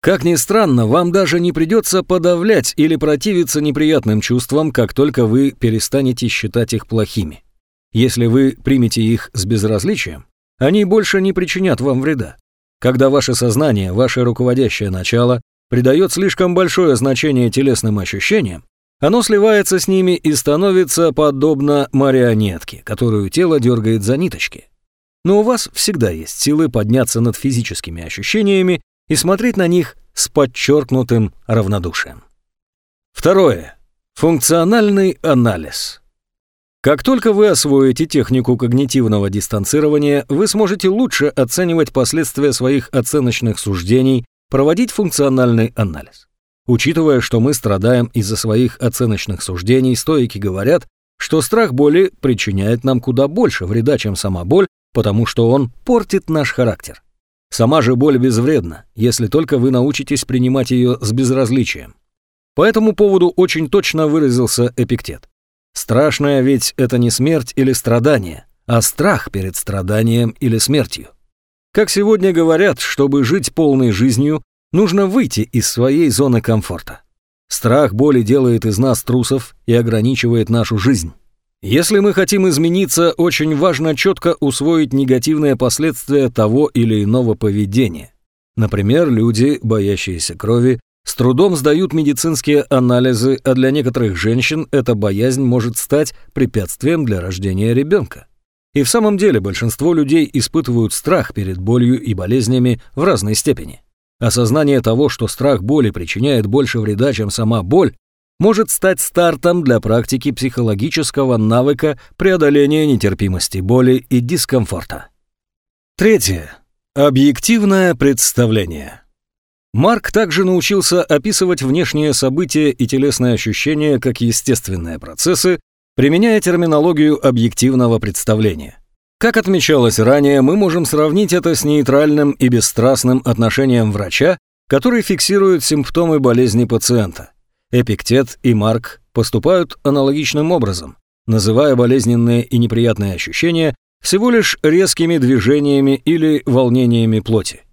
Как ни странно, вам даже не придется подавлять или противиться неприятным чувствам, как только вы перестанете считать их плохими. Если вы примете их с безразличием, они больше не причинят вам вреда. Когда ваше сознание, ваше руководящее начало, придает слишком большое значение телесным ощущениям, оно сливается с ними и становится подобно марионетке, которую тело дергает за ниточки. Но у вас всегда есть силы подняться над физическими ощущениями и смотреть на них с подчеркнутым равнодушием. Второе. Функциональный анализ. Как только вы освоите технику когнитивного дистанцирования, вы сможете лучше оценивать последствия своих оценочных суждений проводить функциональный анализ. Учитывая, что мы страдаем из-за своих оценочных суждений, стоики говорят, что страх боли причиняет нам куда больше вреда, чем сама боль, потому что он портит наш характер. Сама же боль безвредна, если только вы научитесь принимать ее с безразличием. По этому поводу очень точно выразился Эпиктет. Страшное ведь это не смерть или страдание, а страх перед страданием или смертью. Как сегодня говорят, чтобы жить полной жизнью, нужно выйти из своей зоны комфорта. Страх боли делает из нас трусов и ограничивает нашу жизнь. Если мы хотим измениться, очень важно четко усвоить негативные последствия того или иного поведения. Например, люди, боящиеся крови, с трудом сдают медицинские анализы, а для некоторых женщин эта боязнь может стать препятствием для рождения ребенка. И в самом деле большинство людей испытывают страх перед болью и болезнями в разной степени. Осознание того, что страх боли причиняет больше вреда, чем сама боль, может стать стартом для практики психологического навыка преодоления нетерпимости боли и дискомфорта. Третье. Объективное представление. Марк также научился описывать внешние события и телесные ощущения как естественные процессы, применяя терминологию объективного представления. Как отмечалось ранее, мы можем сравнить это с нейтральным и бесстрастным отношением врача, который фиксирует симптомы болезни пациента. Эпиктет и Марк поступают аналогичным образом, называя болезненные и неприятные ощущения всего лишь резкими движениями или волнениями плоти.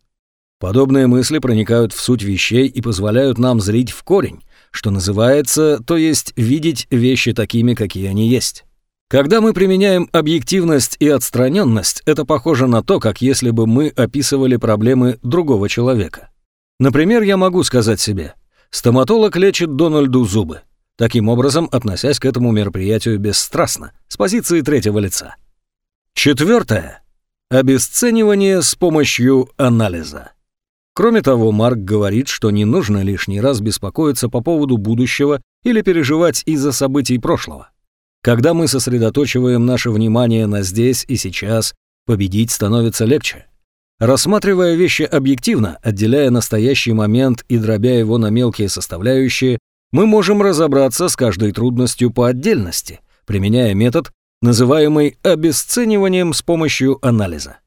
Подобные мысли проникают в суть вещей и позволяют нам зрить в корень, что называется, то есть видеть вещи такими, какие они есть. Когда мы применяем объективность и отстраненность, это похоже на то, как если бы мы описывали проблемы другого человека. Например, я могу сказать себе, Стоматолог лечит Дональду зубы, таким образом относясь к этому мероприятию бесстрастно, с позиции третьего лица. Четвертое. Обесценивание с помощью анализа. Кроме того, Марк говорит, что не нужно лишний раз беспокоиться по поводу будущего или переживать из-за событий прошлого. Когда мы сосредоточиваем наше внимание на здесь и сейчас, победить становится легче. Рассматривая вещи объективно, отделяя настоящий момент и дробя его на мелкие составляющие, мы можем разобраться с каждой трудностью по отдельности, применяя метод, называемый обесцениванием с помощью анализа.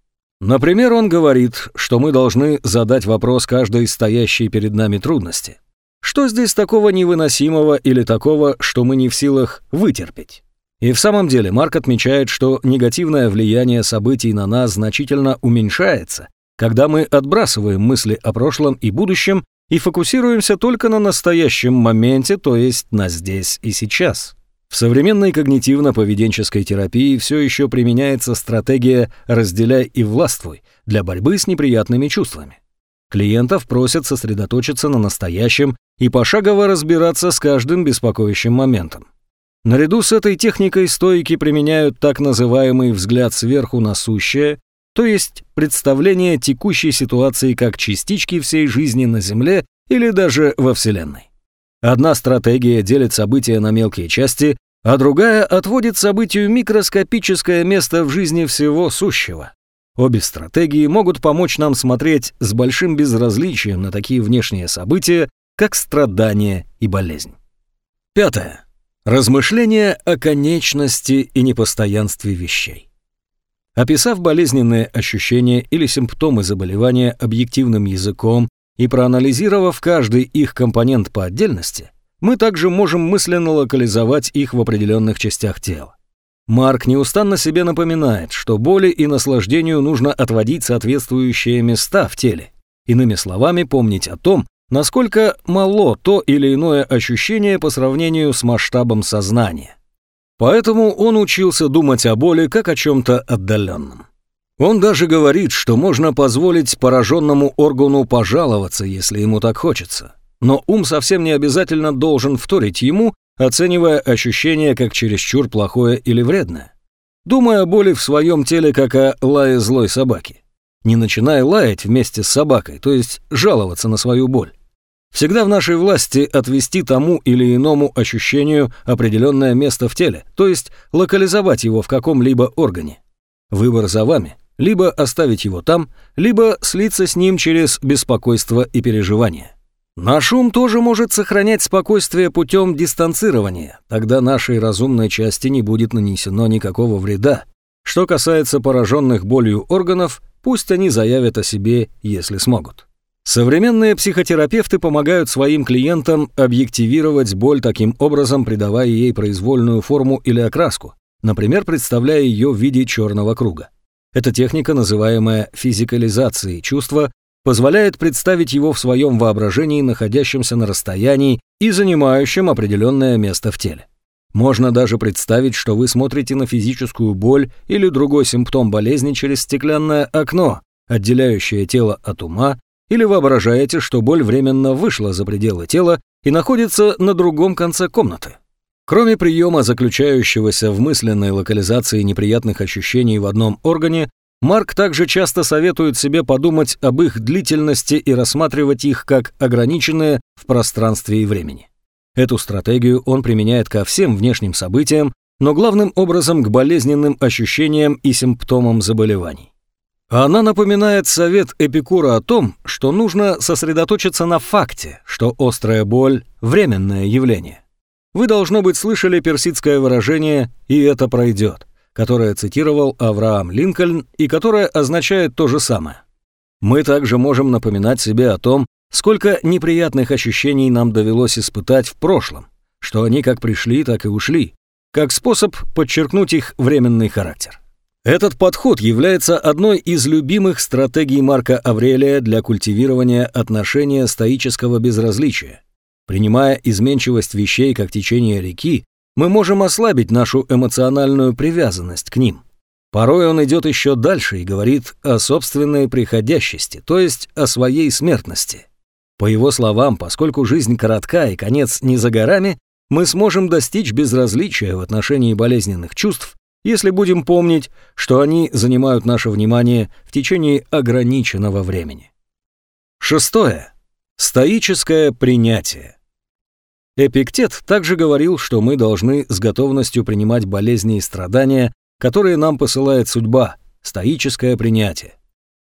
Например, он говорит, что мы должны задать вопрос каждой стоящей перед нами трудности. Что здесь такого невыносимого или такого, что мы не в силах вытерпеть? И в самом деле Марк отмечает, что негативное влияние событий на нас значительно уменьшается, когда мы отбрасываем мысли о прошлом и будущем и фокусируемся только на настоящем моменте, то есть на здесь и сейчас. В современной когнитивно-поведенческой терапии все еще применяется стратегия «разделяй и властвуй» для борьбы с неприятными чувствами. Клиентов просят сосредоточиться на настоящем и пошагово разбираться с каждым беспокоящим моментом. Наряду с этой техникой стойки применяют так называемый взгляд сверху на сущее, то есть представление текущей ситуации как частички всей жизни на Земле или даже во Вселенной. Одна стратегия делит события на мелкие части, а другая отводит событию микроскопическое место в жизни всего сущего. Обе стратегии могут помочь нам смотреть с большим безразличием на такие внешние события, как страдания и болезнь. Пятое. Размышления о конечности и непостоянстве вещей. Описав болезненные ощущения или симптомы заболевания объективным языком и проанализировав каждый их компонент по отдельности, мы также можем мысленно локализовать их в определенных частях тела. Марк неустанно себе напоминает, что боли и наслаждению нужно отводить соответствующие места в теле. Иными словами, помнить о том, насколько мало то или иное ощущение по сравнению с масштабом сознания. Поэтому он учился думать о боли как о чем-то отдаленном. Он даже говорит, что можно позволить пораженному органу пожаловаться, если ему так хочется. Но ум совсем не обязательно должен вторить ему, оценивая ощущение как чересчур плохое или вредное. Думая о боли в своем теле, как о лае злой собаки. Не начинай лаять вместе с собакой, то есть жаловаться на свою боль. Всегда в нашей власти отвести тому или иному ощущению определенное место в теле, то есть локализовать его в каком-либо органе. Выбор за вами либо оставить его там, либо слиться с ним через беспокойство и переживание. Наш ум тоже может сохранять спокойствие путем дистанцирования, тогда нашей разумной части не будет нанесено никакого вреда. Что касается пораженных болью органов, пусть они заявят о себе, если смогут. Современные психотерапевты помогают своим клиентам объективировать боль таким образом, придавая ей произвольную форму или окраску, например, представляя ее в виде черного круга. Эта техника, называемая физикализацией чувства, позволяет представить его в своем воображении, находящемся на расстоянии и занимающем определенное место в теле. Можно даже представить, что вы смотрите на физическую боль или другой симптом болезни через стеклянное окно, отделяющее тело от ума, или воображаете, что боль временно вышла за пределы тела и находится на другом конце комнаты. Кроме приема, заключающегося в мысленной локализации неприятных ощущений в одном органе, Марк также часто советует себе подумать об их длительности и рассматривать их как ограниченные в пространстве и времени. Эту стратегию он применяет ко всем внешним событиям, но главным образом к болезненным ощущениям и симптомам заболеваний. Она напоминает совет Эпикура о том, что нужно сосредоточиться на факте, что острая боль – временное явление. Вы, должно быть, слышали персидское выражение «и это пройдет», которое цитировал Авраам Линкольн и которое означает то же самое. Мы также можем напоминать себе о том, сколько неприятных ощущений нам довелось испытать в прошлом, что они как пришли, так и ушли, как способ подчеркнуть их временный характер. Этот подход является одной из любимых стратегий Марка Аврелия для культивирования отношения стоического безразличия, Принимая изменчивость вещей как течение реки, мы можем ослабить нашу эмоциональную привязанность к ним. Порой он идет еще дальше и говорит о собственной приходящести, то есть о своей смертности. По его словам, поскольку жизнь коротка и конец не за горами, мы сможем достичь безразличия в отношении болезненных чувств, если будем помнить, что они занимают наше внимание в течение ограниченного времени. Шестое. Стоическое принятие. Эпиктет также говорил, что мы должны с готовностью принимать болезни и страдания, которые нам посылает судьба, стоическое принятие.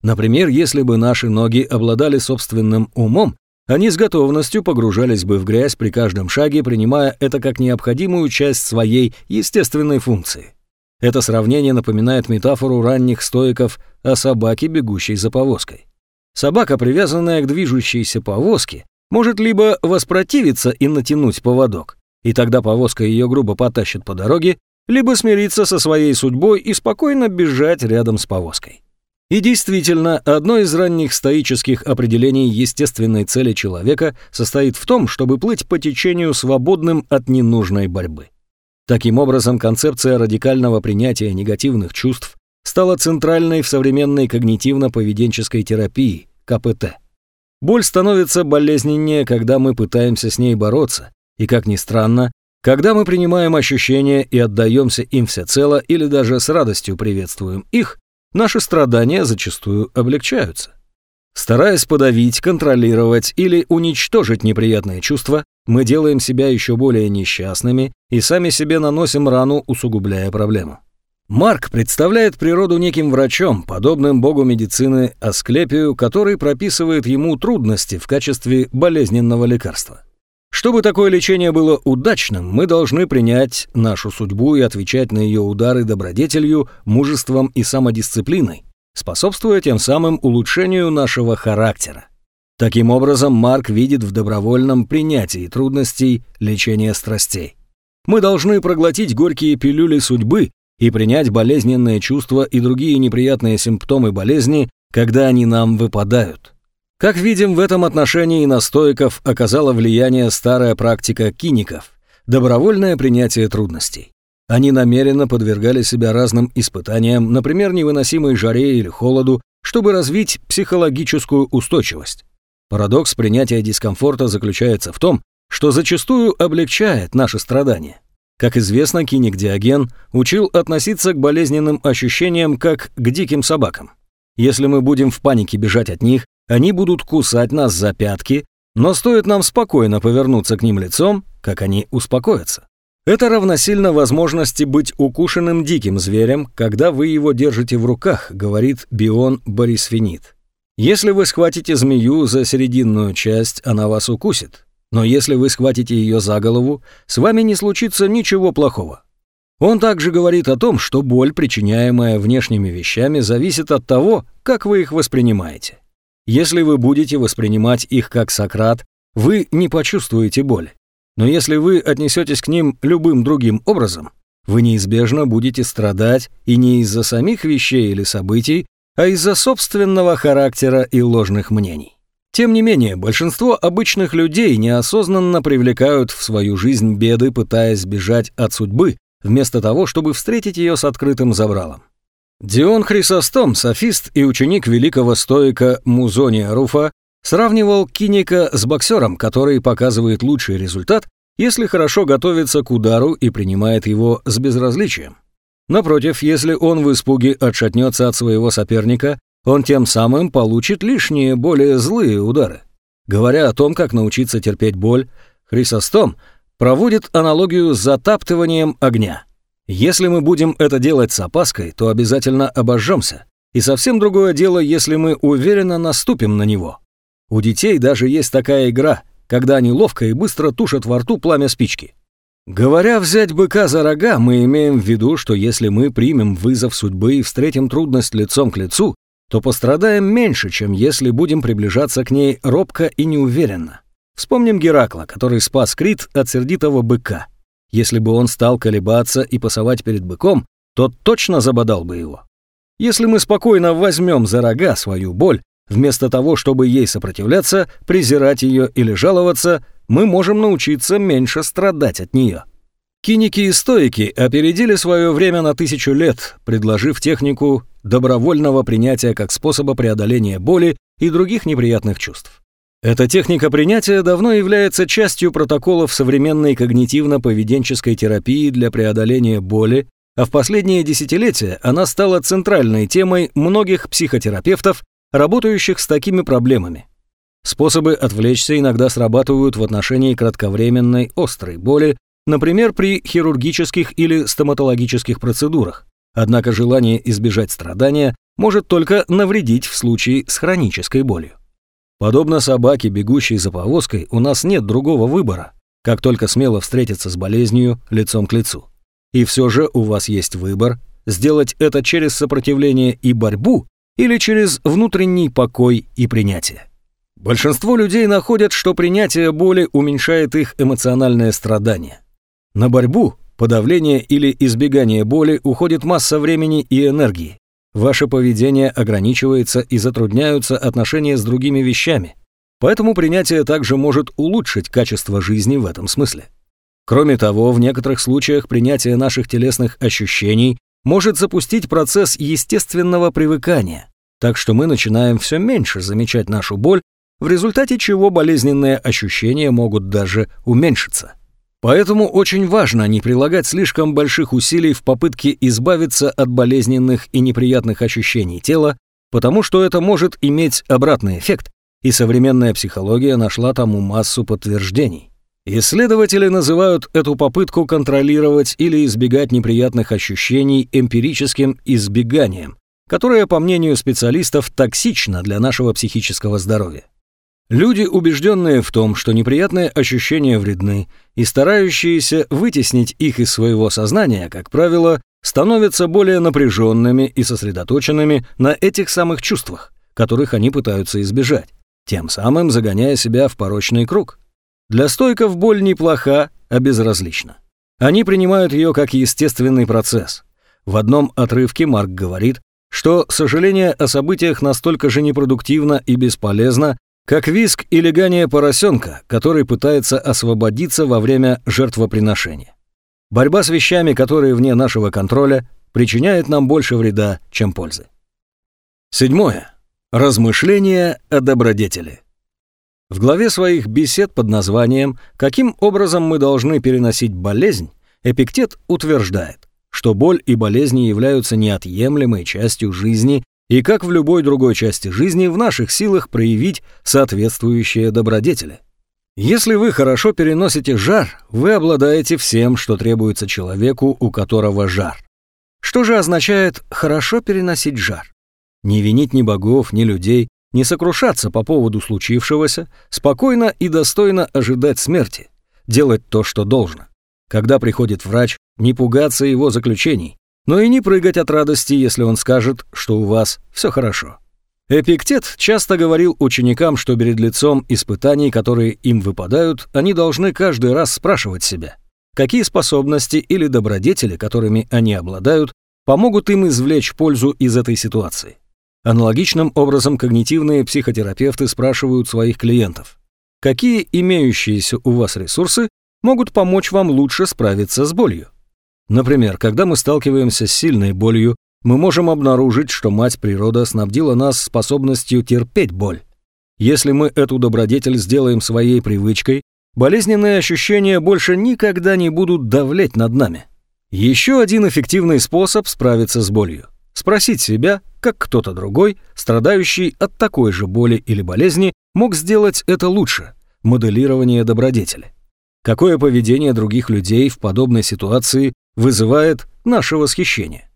Например, если бы наши ноги обладали собственным умом, они с готовностью погружались бы в грязь при каждом шаге, принимая это как необходимую часть своей естественной функции. Это сравнение напоминает метафору ранних стоиков о собаке, бегущей за повозкой. Собака, привязанная к движущейся повозке, может либо воспротивиться и натянуть поводок, и тогда повозка ее грубо потащит по дороге, либо смириться со своей судьбой и спокойно бежать рядом с повозкой. И действительно, одно из ранних стоических определений естественной цели человека состоит в том, чтобы плыть по течению свободным от ненужной борьбы. Таким образом, концепция радикального принятия негативных чувств стала центральной в современной когнитивно-поведенческой терапии, КПТ. Боль становится болезненнее, когда мы пытаемся с ней бороться, и, как ни странно, когда мы принимаем ощущения и отдаемся им всецело или даже с радостью приветствуем их, наши страдания зачастую облегчаются. Стараясь подавить, контролировать или уничтожить неприятные чувства, мы делаем себя еще более несчастными и сами себе наносим рану, усугубляя проблему. Марк представляет природу неким врачом, подобным богу медицины Асклепию, который прописывает ему трудности в качестве болезненного лекарства. Чтобы такое лечение было удачным, мы должны принять нашу судьбу и отвечать на ее удары добродетелью, мужеством и самодисциплиной, способствуя тем самым улучшению нашего характера. Таким образом, Марк видит в добровольном принятии трудностей лечения страстей. Мы должны проглотить горькие пилюли судьбы и принять болезненные чувства и другие неприятные симптомы болезни, когда они нам выпадают. Как видим, в этом отношении на стоиков оказала влияние старая практика киников – добровольное принятие трудностей. Они намеренно подвергали себя разным испытаниям, например, невыносимой жаре или холоду, чтобы развить психологическую устойчивость. Парадокс принятия дискомфорта заключается в том, что зачастую облегчает наши страдания. Как известно, киник Диоген учил относиться к болезненным ощущениям как к диким собакам. Если мы будем в панике бежать от них, они будут кусать нас за пятки, но стоит нам спокойно повернуться к ним лицом, как они успокоятся. Это равносильно возможности быть укушенным диким зверем, когда вы его держите в руках, говорит Бион Борисфинит. Если вы схватите змею за серединную часть, она вас укусит. Но если вы схватите ее за голову, с вами не случится ничего плохого. Он также говорит о том, что боль, причиняемая внешними вещами, зависит от того, как вы их воспринимаете. Если вы будете воспринимать их как Сократ, вы не почувствуете боли. Но если вы отнесетесь к ним любым другим образом, вы неизбежно будете страдать и не из-за самих вещей или событий, а из-за собственного характера и ложных мнений. Тем не менее, большинство обычных людей неосознанно привлекают в свою жизнь беды, пытаясь сбежать от судьбы, вместо того, чтобы встретить ее с открытым забралом. Дион Хрисостом, софист и ученик великого стоика Музония Руфа, сравнивал киника с боксером, который показывает лучший результат, если хорошо готовится к удару и принимает его с безразличием. Напротив, если он в испуге отшатнется от своего соперника, он тем самым получит лишние, более злые удары. Говоря о том, как научиться терпеть боль, Хрисостом проводит аналогию с затаптыванием огня. Если мы будем это делать с опаской, то обязательно обожжемся. И совсем другое дело, если мы уверенно наступим на него. У детей даже есть такая игра, когда они ловко и быстро тушат во рту пламя спички. Говоря «взять быка за рога», мы имеем в виду, что если мы примем вызов судьбы и встретим трудность лицом к лицу, то пострадаем меньше, чем если будем приближаться к ней робко и неуверенно. Вспомним Геракла, который спас Крит от сердитого быка. Если бы он стал колебаться и пасовать перед быком, тот точно забодал бы его. Если мы спокойно возьмем за рога свою боль, вместо того, чтобы ей сопротивляться, презирать ее или жаловаться, мы можем научиться меньше страдать от нее. Киники и стоики опередили свое время на тысячу лет, предложив технику добровольного принятия как способа преодоления боли и других неприятных чувств. Эта техника принятия давно является частью протоколов современной когнитивно-поведенческой терапии для преодоления боли, а в последние десятилетия она стала центральной темой многих психотерапевтов, работающих с такими проблемами. Способы отвлечься иногда срабатывают в отношении кратковременной острой боли, например, при хирургических или стоматологических процедурах. Однако желание избежать страдания может только навредить в случае с хронической болью. Подобно собаке, бегущей за повозкой, у нас нет другого выбора, как только смело встретиться с болезнью лицом к лицу. И все же у вас есть выбор сделать это через сопротивление и борьбу или через внутренний покой и принятие. Большинство людей находят, что принятие боли уменьшает их эмоциональное страдание. На борьбу, подавление или избегание боли уходит масса времени и энергии, Ваше поведение ограничивается и затрудняются отношения с другими вещами. Поэтому принятие также может улучшить качество жизни в этом смысле. Кроме того, в некоторых случаях принятие наших телесных ощущений может запустить процесс естественного привыкания, так что мы начинаем все меньше замечать нашу боль, в результате чего болезненные ощущения могут даже уменьшиться. Поэтому очень важно не прилагать слишком больших усилий в попытке избавиться от болезненных и неприятных ощущений тела, потому что это может иметь обратный эффект, и современная психология нашла тому массу подтверждений. Исследователи называют эту попытку контролировать или избегать неприятных ощущений эмпирическим избеганием, которое, по мнению специалистов, токсично для нашего психического здоровья. Люди, убежденные в том, что неприятные ощущения вредны, и старающиеся вытеснить их из своего сознания, как правило, становятся более напряженными и сосредоточенными на этих самых чувствах, которых они пытаются избежать, тем самым загоняя себя в порочный круг. Для стойков боль неплоха, а безразлична. Они принимают ее как естественный процесс. В одном отрывке Марк говорит, что сожаление о событиях настолько же непродуктивно и бесполезно, как виск и легание поросенка, который пытается освободиться во время жертвоприношения. Борьба с вещами, которые вне нашего контроля, причиняет нам больше вреда, чем пользы. Седьмое. Размышления о добродетели. В главе своих бесед под названием «Каким образом мы должны переносить болезнь» Эпиктет утверждает, что боль и болезни являются неотъемлемой частью жизни и как в любой другой части жизни в наших силах проявить соответствующие добродетели. Если вы хорошо переносите жар, вы обладаете всем, что требуется человеку, у которого жар. Что же означает «хорошо переносить жар»? Не винить ни богов, ни людей, не сокрушаться по поводу случившегося, спокойно и достойно ожидать смерти, делать то, что должно. Когда приходит врач, не пугаться его заключений, но и не прыгать от радости, если он скажет, что у вас все хорошо. Эпиктет часто говорил ученикам, что перед лицом испытаний, которые им выпадают, они должны каждый раз спрашивать себя, какие способности или добродетели, которыми они обладают, помогут им извлечь пользу из этой ситуации. Аналогичным образом когнитивные психотерапевты спрашивают своих клиентов, какие имеющиеся у вас ресурсы могут помочь вам лучше справиться с болью. Например, когда мы сталкиваемся с сильной болью, мы можем обнаружить, что мать природа снабдила нас способностью терпеть боль. Если мы эту добродетель сделаем своей привычкой, болезненные ощущения больше никогда не будут давлеть над нами. Еще один эффективный способ справиться с болью – спросить себя, как кто-то другой, страдающий от такой же боли или болезни, мог сделать это лучше – моделирование добродетели. Какое поведение других людей в подобной ситуации вызывает наше восхищение.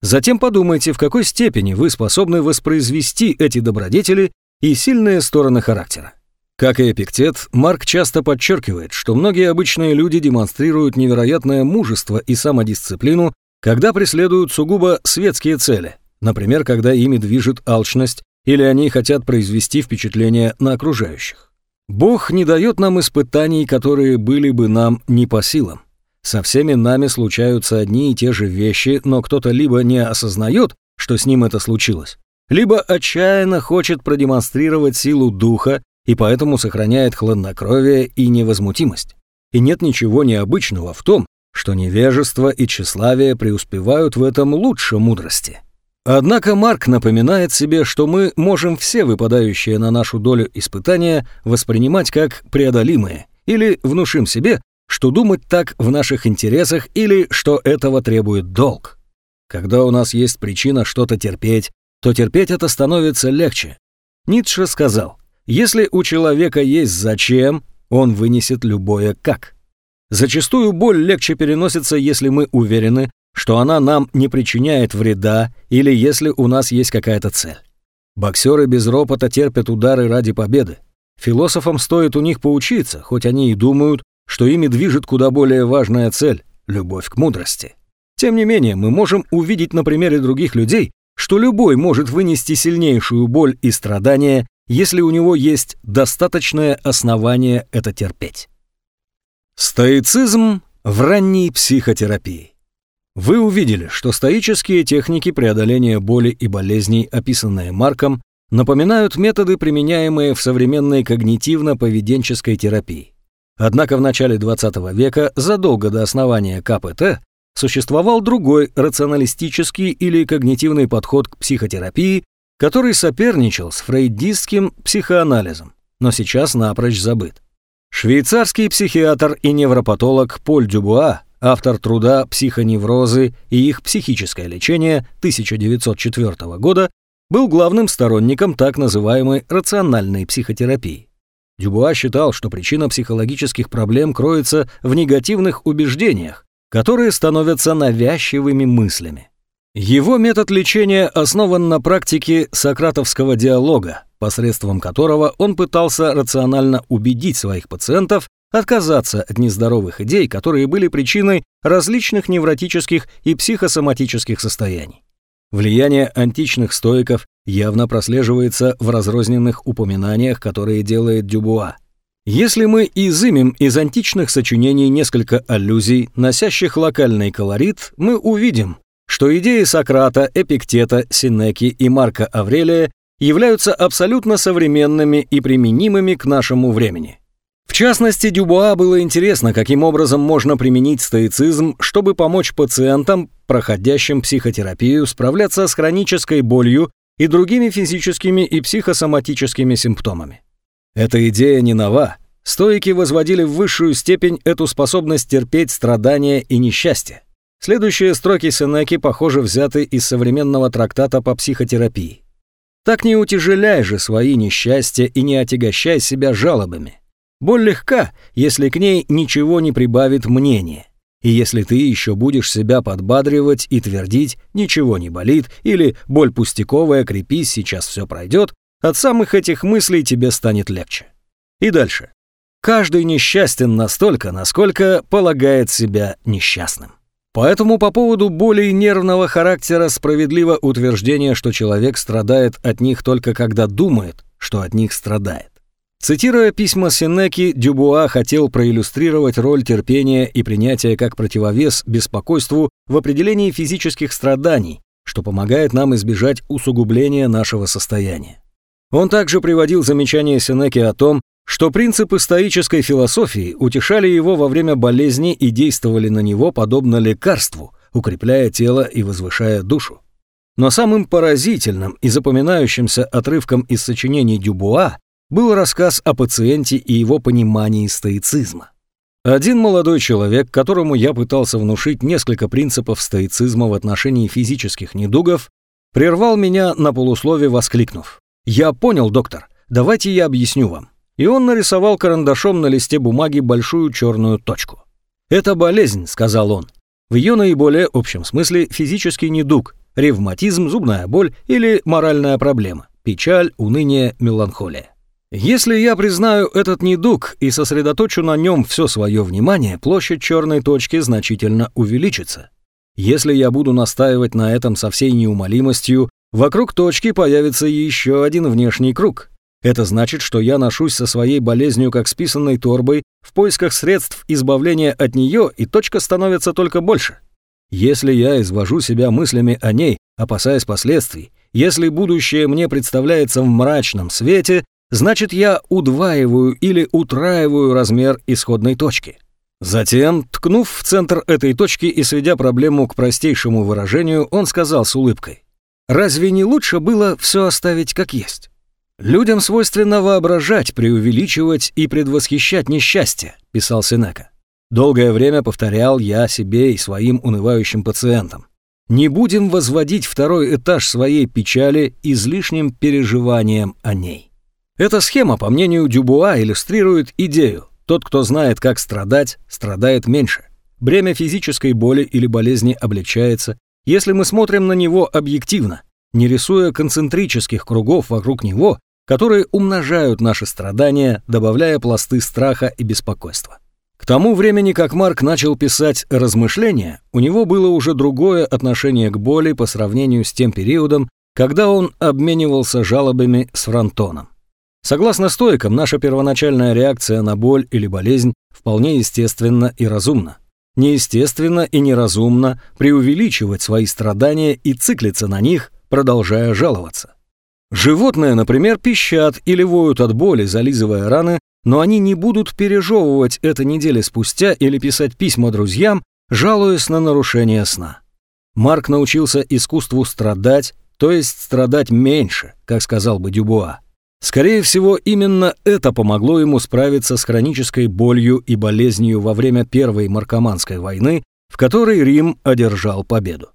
Затем подумайте, в какой степени вы способны воспроизвести эти добродетели и сильные стороны характера. Как и Эпиктет, Марк часто подчеркивает, что многие обычные люди демонстрируют невероятное мужество и самодисциплину, когда преследуют сугубо светские цели, например, когда ими движет алчность или они хотят произвести впечатление на окружающих. Бог не дает нам испытаний, которые были бы нам не по силам. Со всеми нами случаются одни и те же вещи, но кто-то либо не осознает, что с ним это случилось, либо отчаянно хочет продемонстрировать силу духа и поэтому сохраняет хладнокровие и невозмутимость. И нет ничего необычного в том, что невежество и тщеславие преуспевают в этом лучше мудрости. Однако Марк напоминает себе, что мы можем все выпадающие на нашу долю испытания воспринимать как преодолимые, или внушим себе, что думать так в наших интересах или что этого требует долг. Когда у нас есть причина что-то терпеть, то терпеть это становится легче. Ницше сказал, если у человека есть зачем, он вынесет любое как. Зачастую боль легче переносится, если мы уверены, что она нам не причиняет вреда или если у нас есть какая-то цель. Боксеры без ропота терпят удары ради победы. Философам стоит у них поучиться, хоть они и думают, что ими движет куда более важная цель – любовь к мудрости. Тем не менее, мы можем увидеть на примере других людей, что любой может вынести сильнейшую боль и страдания, если у него есть достаточное основание это терпеть. Стоицизм в ранней психотерапии. Вы увидели, что стоические техники преодоления боли и болезней, описанные Марком, напоминают методы, применяемые в современной когнитивно-поведенческой терапии. Однако в начале XX века, задолго до основания КПТ, существовал другой рационалистический или когнитивный подход к психотерапии, который соперничал с фрейдистским психоанализом, но сейчас напрочь забыт. Швейцарский психиатр и невропатолог Поль Дюбуа автор труда «Психоневрозы и их психическое лечение» 1904 года, был главным сторонником так называемой рациональной психотерапии. Дюбуа считал, что причина психологических проблем кроется в негативных убеждениях, которые становятся навязчивыми мыслями. Его метод лечения основан на практике сократовского диалога, посредством которого он пытался рационально убедить своих пациентов отказаться от нездоровых идей, которые были причиной различных невротических и психосоматических состояний. Влияние античных стоиков явно прослеживается в разрозненных упоминаниях, которые делает Дюбуа. Если мы изымем из античных сочинений несколько аллюзий, носящих локальный колорит, мы увидим, что идеи Сократа, Эпиктета, Синеки и Марка Аврелия являются абсолютно современными и применимыми к нашему времени. В частности, Дюбуа было интересно, каким образом можно применить стоицизм, чтобы помочь пациентам, проходящим психотерапию, справляться с хронической болью и другими физическими и психосоматическими симптомами. Эта идея не нова. Стоики возводили в высшую степень эту способность терпеть страдания и несчастье. Следующие строки Сенеки, похоже, взяты из современного трактата по психотерапии. «Так не утяжеляй же свои несчастья и не отягощай себя жалобами. Боль легка, если к ней ничего не прибавит мнение. И если ты еще будешь себя подбадривать и твердить «ничего не болит» или «боль пустяковая, крепись, сейчас все пройдет», от самых этих мыслей тебе станет легче. И дальше. Каждый несчастен настолько, насколько полагает себя несчастным. Поэтому по поводу болей нервного характера справедливо утверждение, что человек страдает от них только когда думает, что от них страдает. Цитируя письма Сенеки, Дюбуа хотел проиллюстрировать роль терпения и принятия как противовес беспокойству в определении физических страданий, что помогает нам избежать усугубления нашего состояния. Он также приводил замечание Сенеки о том, что принципы стоической философии утешали его во время болезни и действовали на него подобно лекарству, укрепляя тело и возвышая душу. Но самым поразительным и запоминающимся отрывком из сочинений Дюбуа был рассказ о пациенте и его понимании стоицизма. Один молодой человек, которому я пытался внушить несколько принципов стоицизма в отношении физических недугов, прервал меня на полуслове, воскликнув. «Я понял, доктор, давайте я объясню вам». И он нарисовал карандашом на листе бумаги большую черную точку. «Это болезнь», — сказал он. В ее наиболее общем смысле физический недуг, ревматизм, зубная боль или моральная проблема, печаль, уныние, меланхолия. Если я признаю этот недуг и сосредоточу на нем все свое внимание, площадь черной точки значительно увеличится. Если я буду настаивать на этом со всей неумолимостью, вокруг точки появится еще один внешний круг. Это значит, что я ношусь со своей болезнью как с писанной торбой в поисках средств избавления от нее, и точка становится только больше. Если я извожу себя мыслями о ней, опасаясь последствий, если будущее мне представляется в мрачном свете, значит я удваиваю или утраиваю размер исходной точки. Затем, ткнув в центр этой точки и сведя проблему к простейшему выражению, он сказал с улыбкой. Разве не лучше было все оставить как есть? Людям свойственно воображать, преувеличивать и предвосхищать несчастье, писал Сенека. Долгое время повторял я себе и своим унывающим пациентам. Не будем возводить второй этаж своей печали излишним переживанием о ней. Эта схема, по мнению Дюбуа, иллюстрирует идею. Тот, кто знает, как страдать, страдает меньше. Бремя физической боли или болезни облегчается, если мы смотрим на него объективно, не рисуя концентрических кругов вокруг него, которые умножают наши страдания, добавляя пласты страха и беспокойства. К тому времени, как Марк начал писать «Размышления», у него было уже другое отношение к боли по сравнению с тем периодом, когда он обменивался жалобами с Фронтоном. Согласно стойкам, наша первоначальная реакция на боль или болезнь вполне естественна и разумна неестественно и неразумно преувеличивать свои страдания и циклиться на них, продолжая жаловаться. Животные, например, пищат или воют от боли, зализывая раны, но они не будут пережевывать это недели спустя или писать письма друзьям, жалуясь на нарушение сна. Марк научился искусству страдать, то есть страдать меньше, как сказал бы Дюбуа. Скорее всего, именно это помогло ему справиться с хронической болью и болезнью во время Первой Маркоманской войны, в которой Рим одержал победу.